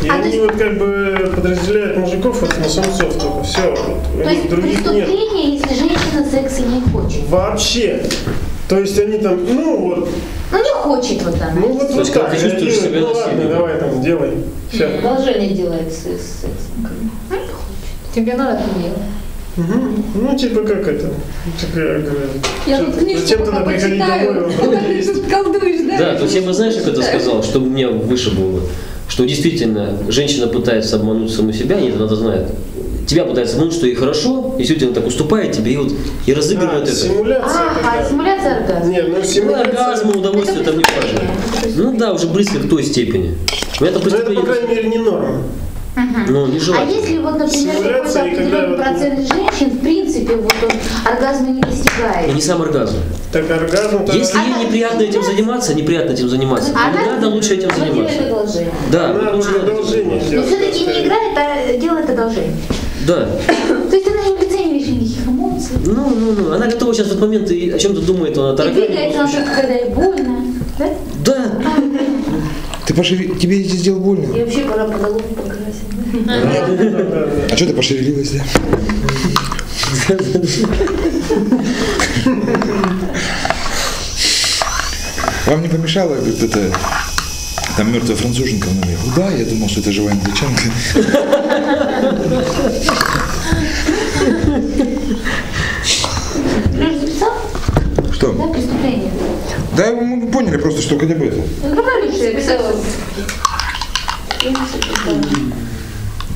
И А они есть- вот как бы подразделяют мужиков вот на самцов только. Все, вот, То есть других нет. преступление, если женщина секса не хочет. Вообще. То есть они там, ну вот, Ну не хочет вот она. ну вот, вот так, ты чувствуешь себя ну ладно, давай там, делай. Все. Продолжение делает с сексом. Тебе надо делать. Ну, типа как это? Такая, говорю, Я тут книжку Зачем тогда пока приходить почитаю, домой? пока ты Есть. тут колдуешь, да? Да, то есть я бы, знаешь, как это сказал, чтобы мне выше было, что действительно женщина пытается обмануть саму себя, нет, она знает. Тебя пытается обмануть, что ей хорошо, и действительно так уступает тебе, и вот и разыгрывает А, это. симуляция. А, а симуляция оргазма. Нет, ну Ну, симуляция. оргазм, удовольствие, там не важно. Ну да, уже близко к той степени. Но это Ну, это, по крайней мере, не норма. Ну, А нежелательно. если вот, например, какой-то и определенный вот- процент женщин, в принципе, вот он оргазма не И достигает. не сам оргазм. Так оргазм то Если ей неприятно этим заниматься, неприятно этим заниматься, А не надо лучше этим Она делает заниматься. продолжение. Да, она лучше нужно не заниматься. Но все-таки не играет, а делает одолжение. Да. То есть она не прицениваешь никаких эмоций. Ну, ну, ну. Она готова сейчас в этот момент и о чем-то думает, она И тараканит. двигается она только когда ей больно. Да? Да. Ты пошевели... Тебе я сделал больно? И вообще пора по голову покрасить. А что ты пошевелилась, да? Вам не помешало вот это там мертвая француженка в номере? Да, я думал, что это живая англичанка. Лёш записал? Что? Да, преступление. Да, мы поняли просто, что хотя бы это. Ну, писала.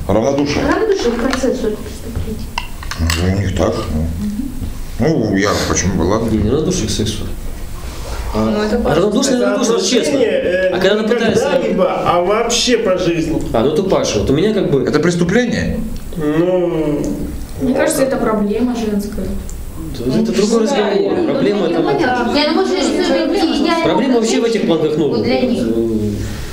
Равнодушие. Равнодушие к процессу это преступление. Ну, у них так. ну. Ну, я почему была? Не, не равнодушие к сексу. Ну, это А равнодушие, Это равнодушие, честно. э, А когда она пытается... когда-либо, а вообще по жизни. А, ну ты Паша, вот у меня как бы... Это преступление? Ну, Мне кажется, это проблема женская. Это другой разговор. Проблема это... Я я- Проблема вообще в этих планках, ну... Для них.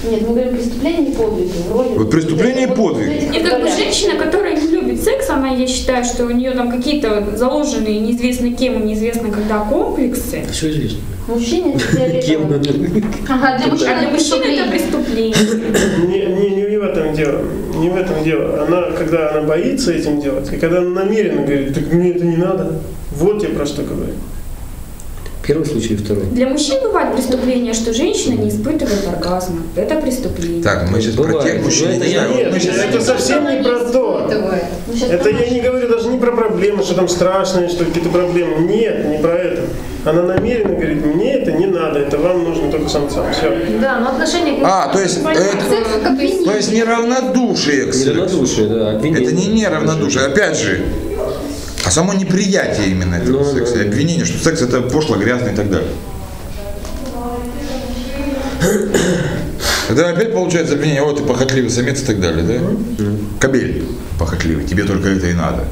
Нет, мы говорим преступление и подвиг. Вот преступление и подвиг. И как бы женщина, которая не любит секс, она, я считаю, что у нее там какие-то заложенные неизвестно кем и неизвестно когда комплексы. Все известно. Мужчине это Кем? Ага, для мужчин А для это мужчины это преступление. преступление. не, не, не в этом дело. Не в этом дело. Она, когда она боится этим делать, и когда она намеренно говорит, так мне это не надо, вот я про что говорю. Первый случай и второй. Для мужчин бывает преступление, что женщина не испытывает оргазма. Это преступление. Так, мы сейчас про Бывает. тех мужчин, Ну, не это я- знаю, Нет, мы сейчас... это совсем не про то. Это я не говорю даже не про проблемы, что там страшные, что какие-то проблемы. Нет, не про это. Она намеренно говорит, мне это не надо, это вам нужно только самцам. Все. Да, но отношение к А, то есть, это, то есть неравнодушие к сексу. Неравнодушие, да, обвинение. Это не неравнодушие, опять же. А само неприятие именно этого Ну, секса, да. и обвинение, что секс это пошло, грязно и так далее. Это опять получается обвинение, вот ты похотливый самец и так далее, да? Кобель похотливый, тебе только это и надо.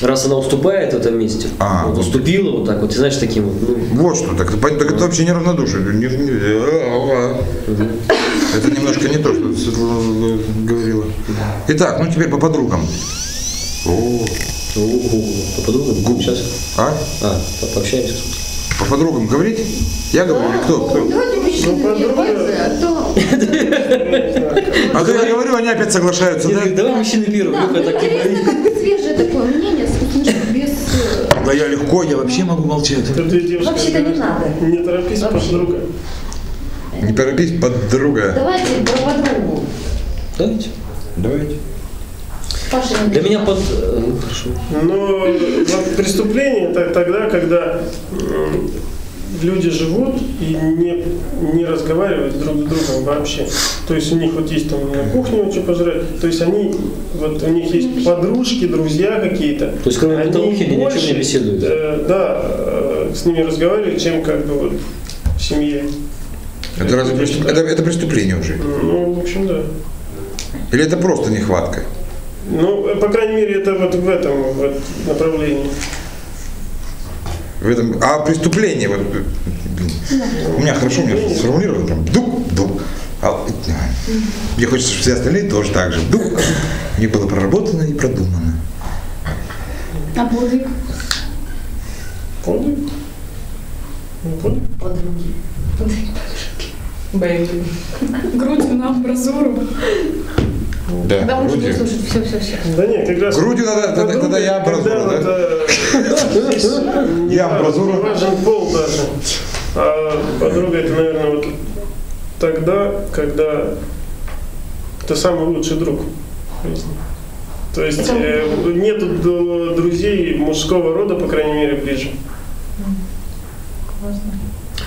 Раз она уступает в этом месте, А, вот вот. уступила вот так вот, и знаешь, таким вот, ну, Вот что, так, так это вообще неравнодушие. Не- не- а, а. Это немножко не то, что Светлана говорила. Итак, ну теперь по подругам. О, по подругам, сейчас, а? а, по- пообщаемся. По подругам говорить? Я говорю или кто? кто? Давайте мужчины Ну, подруга- первые, а то... А то я говорю, они опять соглашаются, да? Давай мужчины первые, Да, ну, интересно, как свежее такое мнение, собственно, что без... э, Да я легко, я вообще могу молчать. Вообще-то не надо. Не торопись, подруга. Не торопись, подруга. Давайте про подругу. Давайте. Давайте. Для меня под... э, Ну, вот преступление это тогда, когда люди живут и не, не разговаривают друг с другом вообще. То есть у них вот есть там на кухне что пожрать. То есть они, вот у них есть подружки, друзья какие-то. То есть кроме Они бытовухи они ни о чем больше, не беседуют. э, да, э, с ними разговаривают, чем как бы вот в семье. Это, разве преступ- это, это преступление уже? Ну, в общем, да. Или это просто нехватка? Ну, по крайней мере, это вот в этом вот направлении. В этом, а преступление, вот, блин, у меня хорошо, у меня сформулировано прям дук, дук. А, мне хочется, чтобы все остальные тоже так же. Дук. Них было проработано и продумано. А подвиг? Подвиг? Ну, подвиг. Грудью на амбразуру. Да, Когда муж грудью. будет слушать, все, все, все. Да нет, как раз... Грудью надо- тогда- тогда я амбразура, да? э, Я амбразура. важен пол даже. А подруга это, наверное, вот тогда, когда ты самый лучший друг в жизни. То есть э, нету д- друзей мужского рода, по крайней мере, ближе.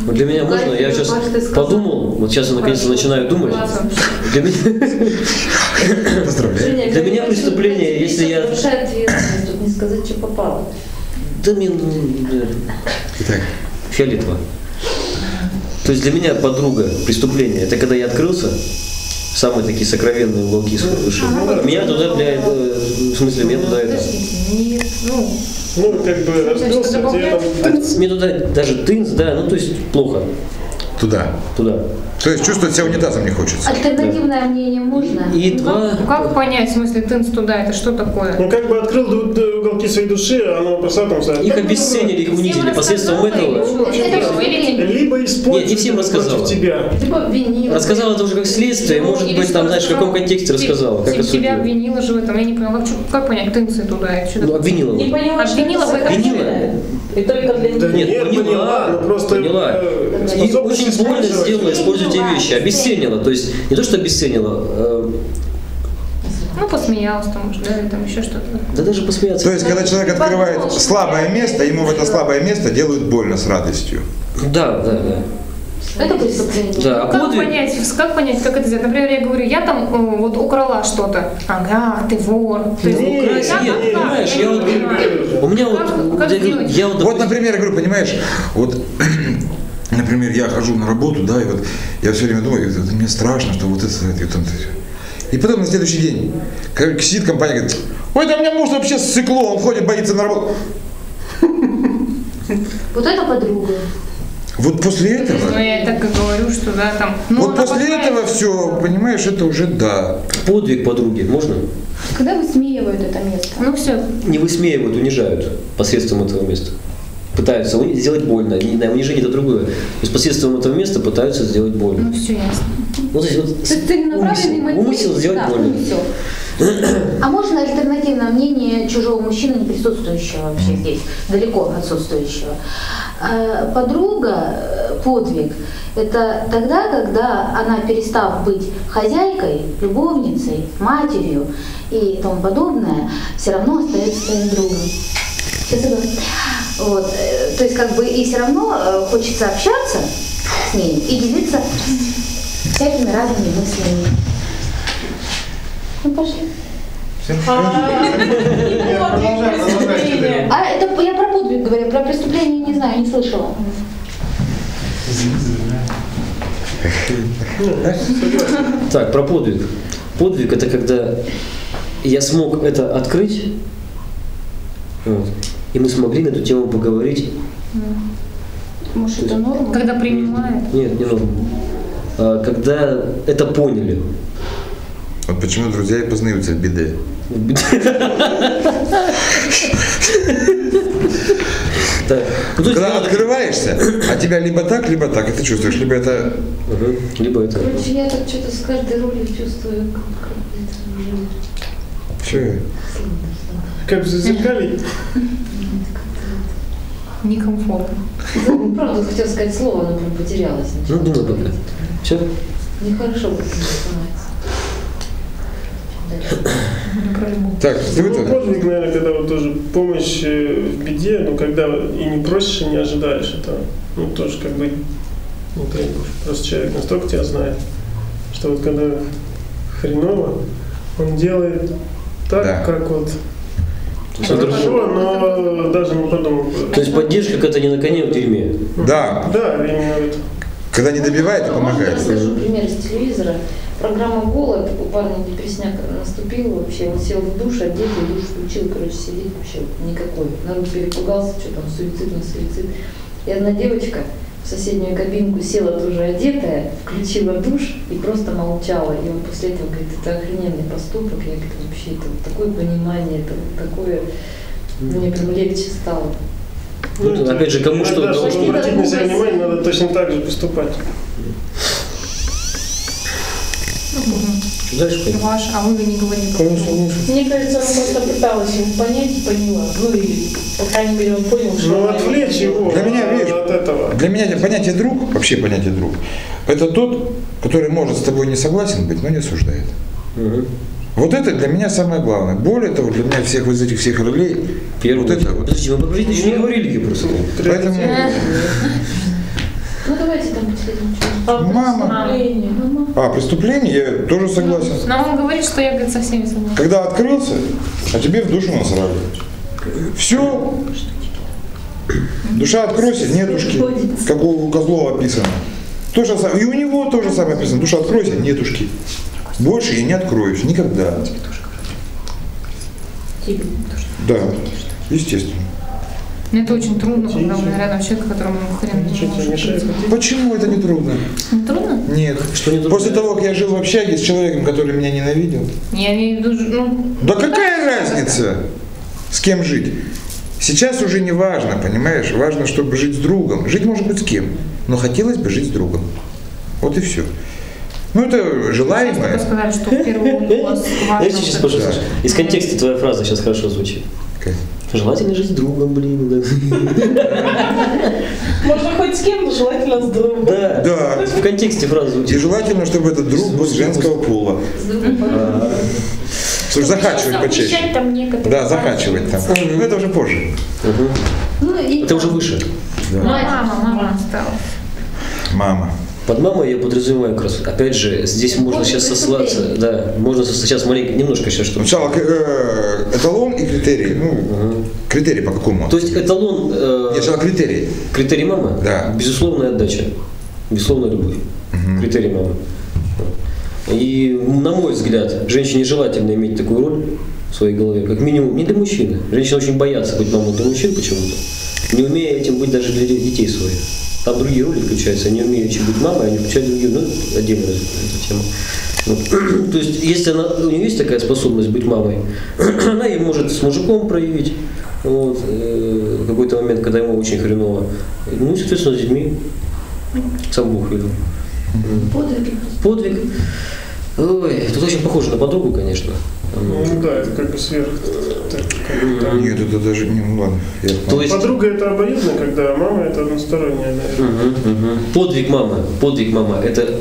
Вот Для меня можно, я сейчас подумал, вот сейчас я наконец-то начинаю думать. Для меня, Поздравляю. для меня преступление, если я... Тут не сказать, что попало. Да мне ну, Итак, фиолетово. То есть для меня подруга преступление, это когда я открылся, самые такие сокровенные уголки своей души. Меня туда, бля, это, в смысле, меня туда это... Ну, Ну, как бы раскрылся, тебе там А Мне туда даже тынц, да, ну то есть плохо туда. туда. То есть чувствовать себя унитазом не хочется. Альтернативное мнение можно? И ну, два... как, как понять, в смысле, тынц туда, это что такое? Ну, как бы открыл уголки своей души, а оно просто там Их обесценили, их унизили посредством этого. Либо используют Нет, не всем рассказала. тебя. Либо обвинил. Рассказала это уже как следствие, может быть, там, знаешь, в каком контексте рассказала, как Тебя обвинила же в этом, я не поняла, как, понять, тынцы туда, Ну, обвинила. Не поняла, Обвинила это в этом. сокровенное. И только для Да. Нет, нет, поняла, ну просто поняла. э, И очень больно использовать. сделала, используя те вещи. Обесценила. То есть не то, что обесценила, э, Ну, посмеялась там уже, да, или там еще что-то. да даже посмеяться. То есть, когда человек открывает слабое место, ему в это слабое место делают больно с радостью. Да, да, да. Это преступление. Да, а Как подвиг... понять, как понять, как это сделать? Например, я говорю, я там э, вот украла что-то. Ага, ты вор. Ты Не, украсть Как- нет, как? понимаешь, я не вот-. У меня вот, Как- как я я вот, Вот, например, я говорю, понимаешь, вот, например, я хожу на работу, да, и вот я все время думаю, это мне страшно, что вот это, это, это, это. И потом на следующий день сидит компания, говорит, ой, да у меня муж вообще ссыкло, он ходит, боится на работу. Вот это подруга. Вот после Ну, этого, я так и говорю, что да, там. Ну, вот после понимает, этого все, понимаешь, это уже да. подвиг подруги, можно? Когда высмеивают это место? Ну все, Не высмеивают, унижают посредством этого места. Пытаются сделать больно. Не, да, унижение это другое. То есть посредством этого места пытаются сделать больно. ну все ясно. То есть, вот То есть целенаправленный умысел, умысел сделать да, больно. умысел. А можно альтернативное мнение чужого мужчины, не присутствующего вообще здесь, далеко отсутствующего? Э, Подруга, э, подвиг, это тогда, когда она, перестав быть хозяйкой, любовницей, матерью и тому подобное, все равно остается своим другом. Говорю. Вот, э, то есть как бы и все равно э, хочется общаться с ней и делиться всякими разными мыслями. Ну пошли. А это я про подвиг говорю, про преступление не знаю, не слышала. Так, про подвиг. Подвиг это когда я смог это открыть, вот, и мы смогли на эту тему поговорить. Может, это норма? Когда принимает. Нет, не норма. А, Когда это поняли. Вот почему друзья и познаются в беде. Так, ну, есть Когда открываешься, а тебя либо так, либо так, и ты чувствуешь, либо это Мгм, Либо это. Короче, я так что-то с каждой ролью чувствую, как, это уже все. Как в зазеркалье. Некомфортно. Ну, Правда, хотела сказать слово, но прям потерялась. Ну, думай пока. Все? Нехорошо любовь. Так, ты Ну, это, подвиг, наверное, когда вот тоже помощь э, в беде, но когда и не просишь, и не ожидаешь, это ну, тоже как бы не требуешь. Просто человек настолько тебя знает, что вот когда хреново, он делает так, Да. как вот Всё хорошо, но даже не подумал. То есть поддержка какая-то не на коне в дерьме. да, Да, именно это. когда не добивает, то Можно я помогает. расскажу пример из телевизора? Программа «Голод», у парня депресняк наступил вообще, он сел в душ, одетый, душ включил, короче, сидит вообще никакой. Народ перепугался, что там, суицид, не суицид. И одна девочка в соседнюю кабинку села тоже одетая, включила душ и просто молчала. И он после этого говорит, это охрененный поступок, я говорю, вообще, это вот такое понимание, это вот такое, мне прям легче стало. Ну, это, опять же, кому что, кому чтобы что. обратить на себя внимание, надо точно так же поступать. Ну, Дальше. Ваш, а вы не говорили. Конечно, лучше. Мне кажется, она просто пыталась ему понять и поняла. Ну или, по крайней мере, он понял, что... Ну, отвлечь его Для меня, видишь, от этого. Для меня понятие друг, вообще понятие друг, это тот, который может с тобой не согласен быть, но не осуждает. Мгм. Вот это для меня самое главное. Более того, для меня всех из этих всех ролей, Первый. вот это вот. Подожди, мы поговорили, еще не говорили просто. Поэтому Ну давайте там последнее. А Мама. преступление. А, преступление, я тоже согласен. Но он говорит, что я говорит, со всеми согласна. Когда открылся, а тебе в душу насрали. Все. Душа откройся, нетушки. Как у Козлова описано. То же самое. И у него тоже самое описано. Душа откройся, нетушки. Больше я не откроюсь. Никогда. Да, естественно. Мне это очень трудно, когда у меня рядом человек, которому хрен не мешает? Почему это не трудно? Не трудно? Нет. Что не После того, как я жил в общаге с человеком, который меня ненавидел. Я виду, ну... Да какая разница, с кем жить? Сейчас уже не важно, понимаешь? Важно, чтобы жить с другом. Жить может быть с кем, но хотелось бы жить с другом. Вот и все. Ну, это желаемое. сказали, что в первую очередь у вас важно... Сейчас, это. из контекста твоя фраза сейчас хорошо звучит. Желательно жить с другом, блин. Да. Можно хоть с кем, но желательно с другом. Да. Да. В контексте фраза И желательно, чтобы этот друг был женского пола. Чтобы захачивать по чаще. Совмещать там некоторые... Да, захачивать там. Ну, это уже позже. Ну и Это уже выше. Мама, мама стала. Мама. Под мамой я подразумеваю как раз, опять же, здесь можно сейчас сослаться, да, можно сейчас маленько, немножко сейчас что Сначала э, эталон и критерий. Ну, критерий по какому? То есть эталон, э, Нет, сначала критерий. критерий мамы, Да. безусловная отдача, безусловная любовь, критерий мамы. И, на мой взгляд, женщине желательно иметь такую роль в своей голове, как минимум, не для мужчины. Женщины очень боятся быть мамой для мужчин почему-то, не умея этим быть даже для детей своих. Там другие роли включаются, они умеют быть мамой, они включают другие, ну, отдельная эта тема. Вот. То есть, если она, у нее есть такая способность быть мамой, она ее может с мужиком проявить, вот, э, в какой-то момент, когда ему очень хреново. Ну, соответственно, с детьми. Сам Бог видел. подвиги. Подвиг. Ой, тут очень похоже на подругу, конечно. Ну да, это как бы сверх. так, как бы там. Нет, это даже не, ну ладно. я То есть Подруга это обоюдно, когда мама это односторонняя, наверное. Мгм, мгм. подвиг мамы, подвиг мама – это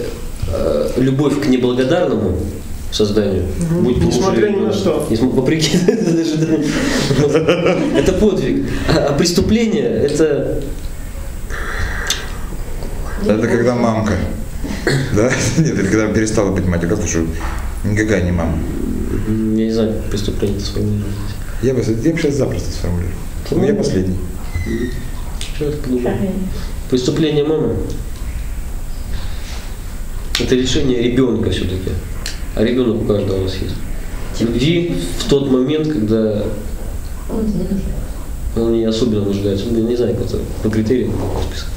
э, любовь к неблагодарному созданию, будь то Несмотря ни на что. Вопреки. Это подвиг. А а преступление – это Это когда мамка. Да? Нет, это когда перестала быть матерью. Как что никакая не мама. я не знаю, как преступление сформулировать. Я бы, я бы сейчас запросто сформулирую. У меня последний. Что я подумал? Преступление мамы – это решение ребенка все-таки. А ребенок у каждого у нас есть. Любви в тот момент, когда Он он не особенно нуждается. Ну, Я не знаю, как это по критериям список.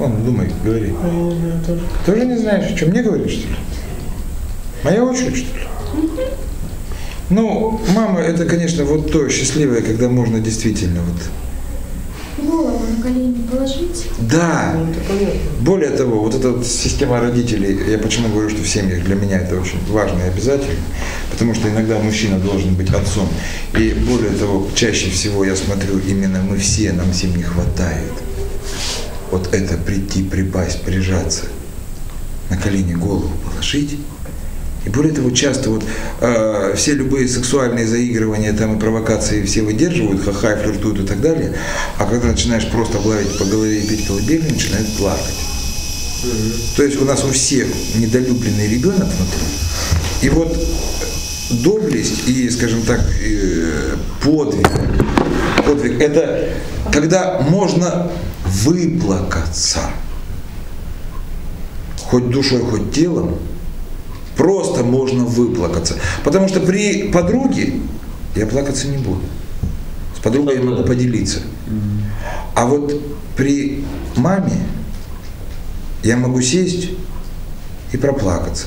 Ладно, думай, говори. А я не знаю тоже. Тоже не знаешь, что мне говорить, что ли? Моя очередь, что ли? Ну, мама, это, конечно, вот то счастливое, когда можно действительно вот... Голову на колени положить. Да, Ну, более того, вот эта вот система родителей, я почему говорю, что в семьях для меня это очень важно и обязательно, потому что иногда мужчина должен быть отцом. И более того, чаще всего я смотрю, именно мы все, нам всем не хватает. Вот это прийти, припасть, прижаться, на колени голову положить. И более того, часто вот э, все любые сексуальные заигрывания там и провокации все выдерживают, ха-ха, флиртуют и так далее. А когда начинаешь просто гладить по голове и пить колыбельную, начинают плакать. То есть у нас у всех недолюбленный ребенок внутри. И вот доблесть и, скажем так, э, подвиг, подвиг – это когда можно выплакаться, хоть душой, хоть телом, просто можно выплакаться. Потому что при подруге я плакаться не буду. С подругой я могу поделиться. А вот при маме я могу сесть и проплакаться.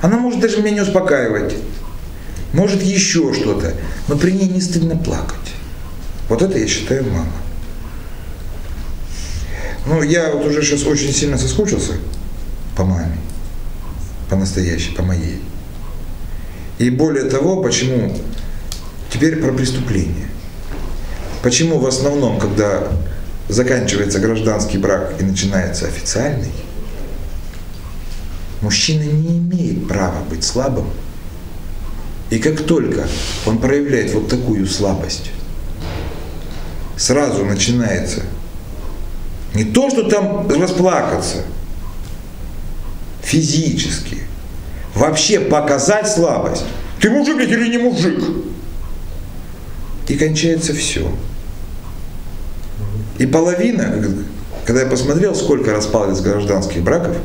Она может даже меня не успокаивать, может еще что-то, но при ней не стыдно плакать. Вот это я считаю мама. Ну, я вот уже сейчас очень сильно соскучился по маме. По-настоящей, по моей. И более того, почему теперь про преступление. Почему в основном, когда заканчивается гражданский брак и начинается официальный, мужчина не имеет права быть слабым. И как только он проявляет вот такую слабость, сразу начинается не то, что там расплакаться, физически, вообще показать слабость. Ты мужик или не мужик? И кончается все. И половина, когда я посмотрел, сколько распалось гражданских браков,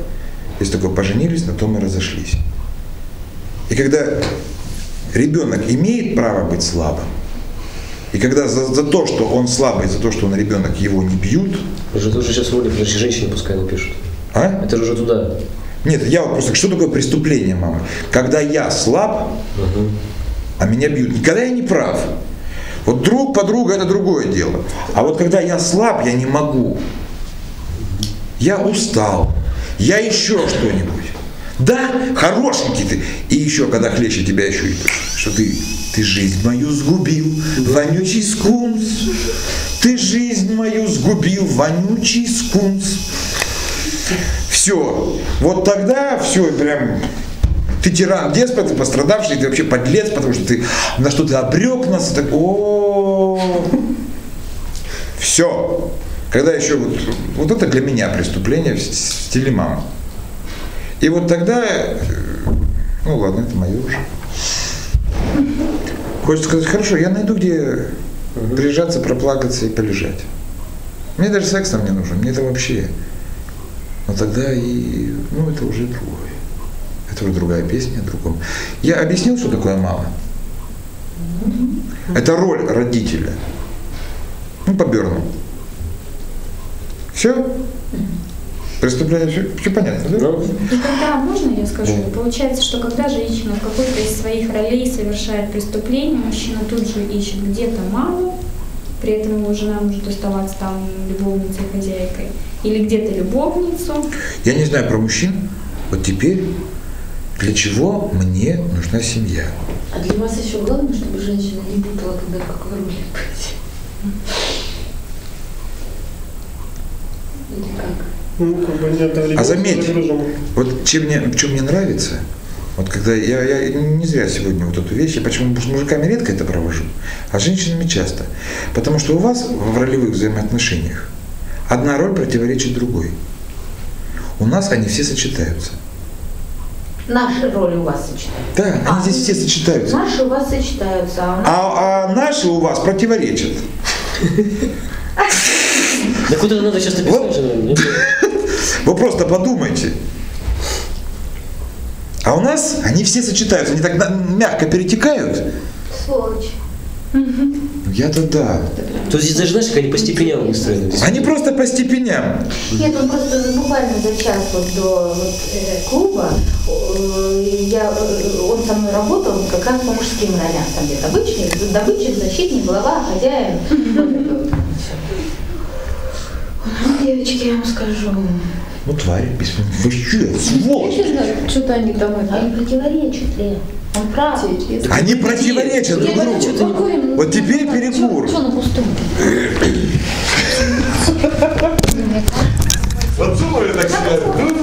есть такое, поженились, на том и разошлись. И когда ребенок имеет право быть слабым, и когда за, за то, что он слабый, за то, что он ребенок, его не бьют. Уже тоже сейчас ролик, подожди, женщины пускай напишут. А? Это же уже туда. Нет, я вот просто, что такое преступление, мама? Когда я слаб, Угу. а меня бьют. Когда я не прав. Вот друг, подруга, это другое дело. А вот когда я слаб, я не могу. Я устал. Я еще что-нибудь. Да, хорошенький ты. И еще, когда хлеще тебя еще и что ты, ты жизнь мою сгубил, вонючий скунс. Ты жизнь мою сгубил, вонючий скунс. Все. Вот тогда все прям ты тиран, деспот, ты пострадавший, ты вообще подлец, потому что ты на что ты обрек нас, так, о Все. Когда еще вот, вот это для меня преступление в стиле мамы. И вот тогда, э, ну ладно, это мое уже. Хочется сказать, хорошо, я найду, где прижаться, проплакаться и полежать. Мне даже секс там не нужен, мне это вообще. Но тогда и, ну, это уже другое. Это уже другая песня другом. Я объяснил, что такое мама? Это роль родителя. Ну, по Берну. Все? Преступление, все, все понятно, да? И когда, можно я скажу, получается, что когда женщина в какой-то из своих ролей совершает преступление, мужчина тут же ищет где-то маму, при этом его жена может оставаться там любовницей, хозяйкой, или где-то любовницу. Я не знаю про мужчин. Вот теперь для чего мне нужна семья? А для вас еще главное, чтобы женщина не путала, когда в какой роли быть. Или как? Ну, как бы А заметь, вот чем мне, что мне нравится, вот когда я, я не зря сегодня вот эту вещь, я почему с мужиками редко это провожу, а с женщинами часто. Потому что у вас в ролевых взаимоотношениях одна роль противоречит другой. У нас они все сочетаются. Наши роли у вас сочетаются. Да, они А, здесь все сочетаются. Наши у вас сочетаются, а у нас... А, а наши у вас противоречат. Вот это надо сейчас написать? Вы просто подумайте. А у нас они все сочетаются, они так мягко перетекают. Сволочь. Ну, Я-то да. То есть здесь, знаешь, как они по степеням выстроены. Они просто по степеням. Нет, он просто буквально за час вот до вот, э, клуба, э, я, э, он со мной работал как раз по мужским ролям, там где добытчик, добытчик, защитник, глава, хозяин. Ну, девочки, я вам скажу. Ну, тварь, без... Вы что, сволочь! Что-то они там. Они противоречат, Лен. Он прав. Они противоречат друг другу. Вот теперь перекур. Что на пустом? Вот думали так себя.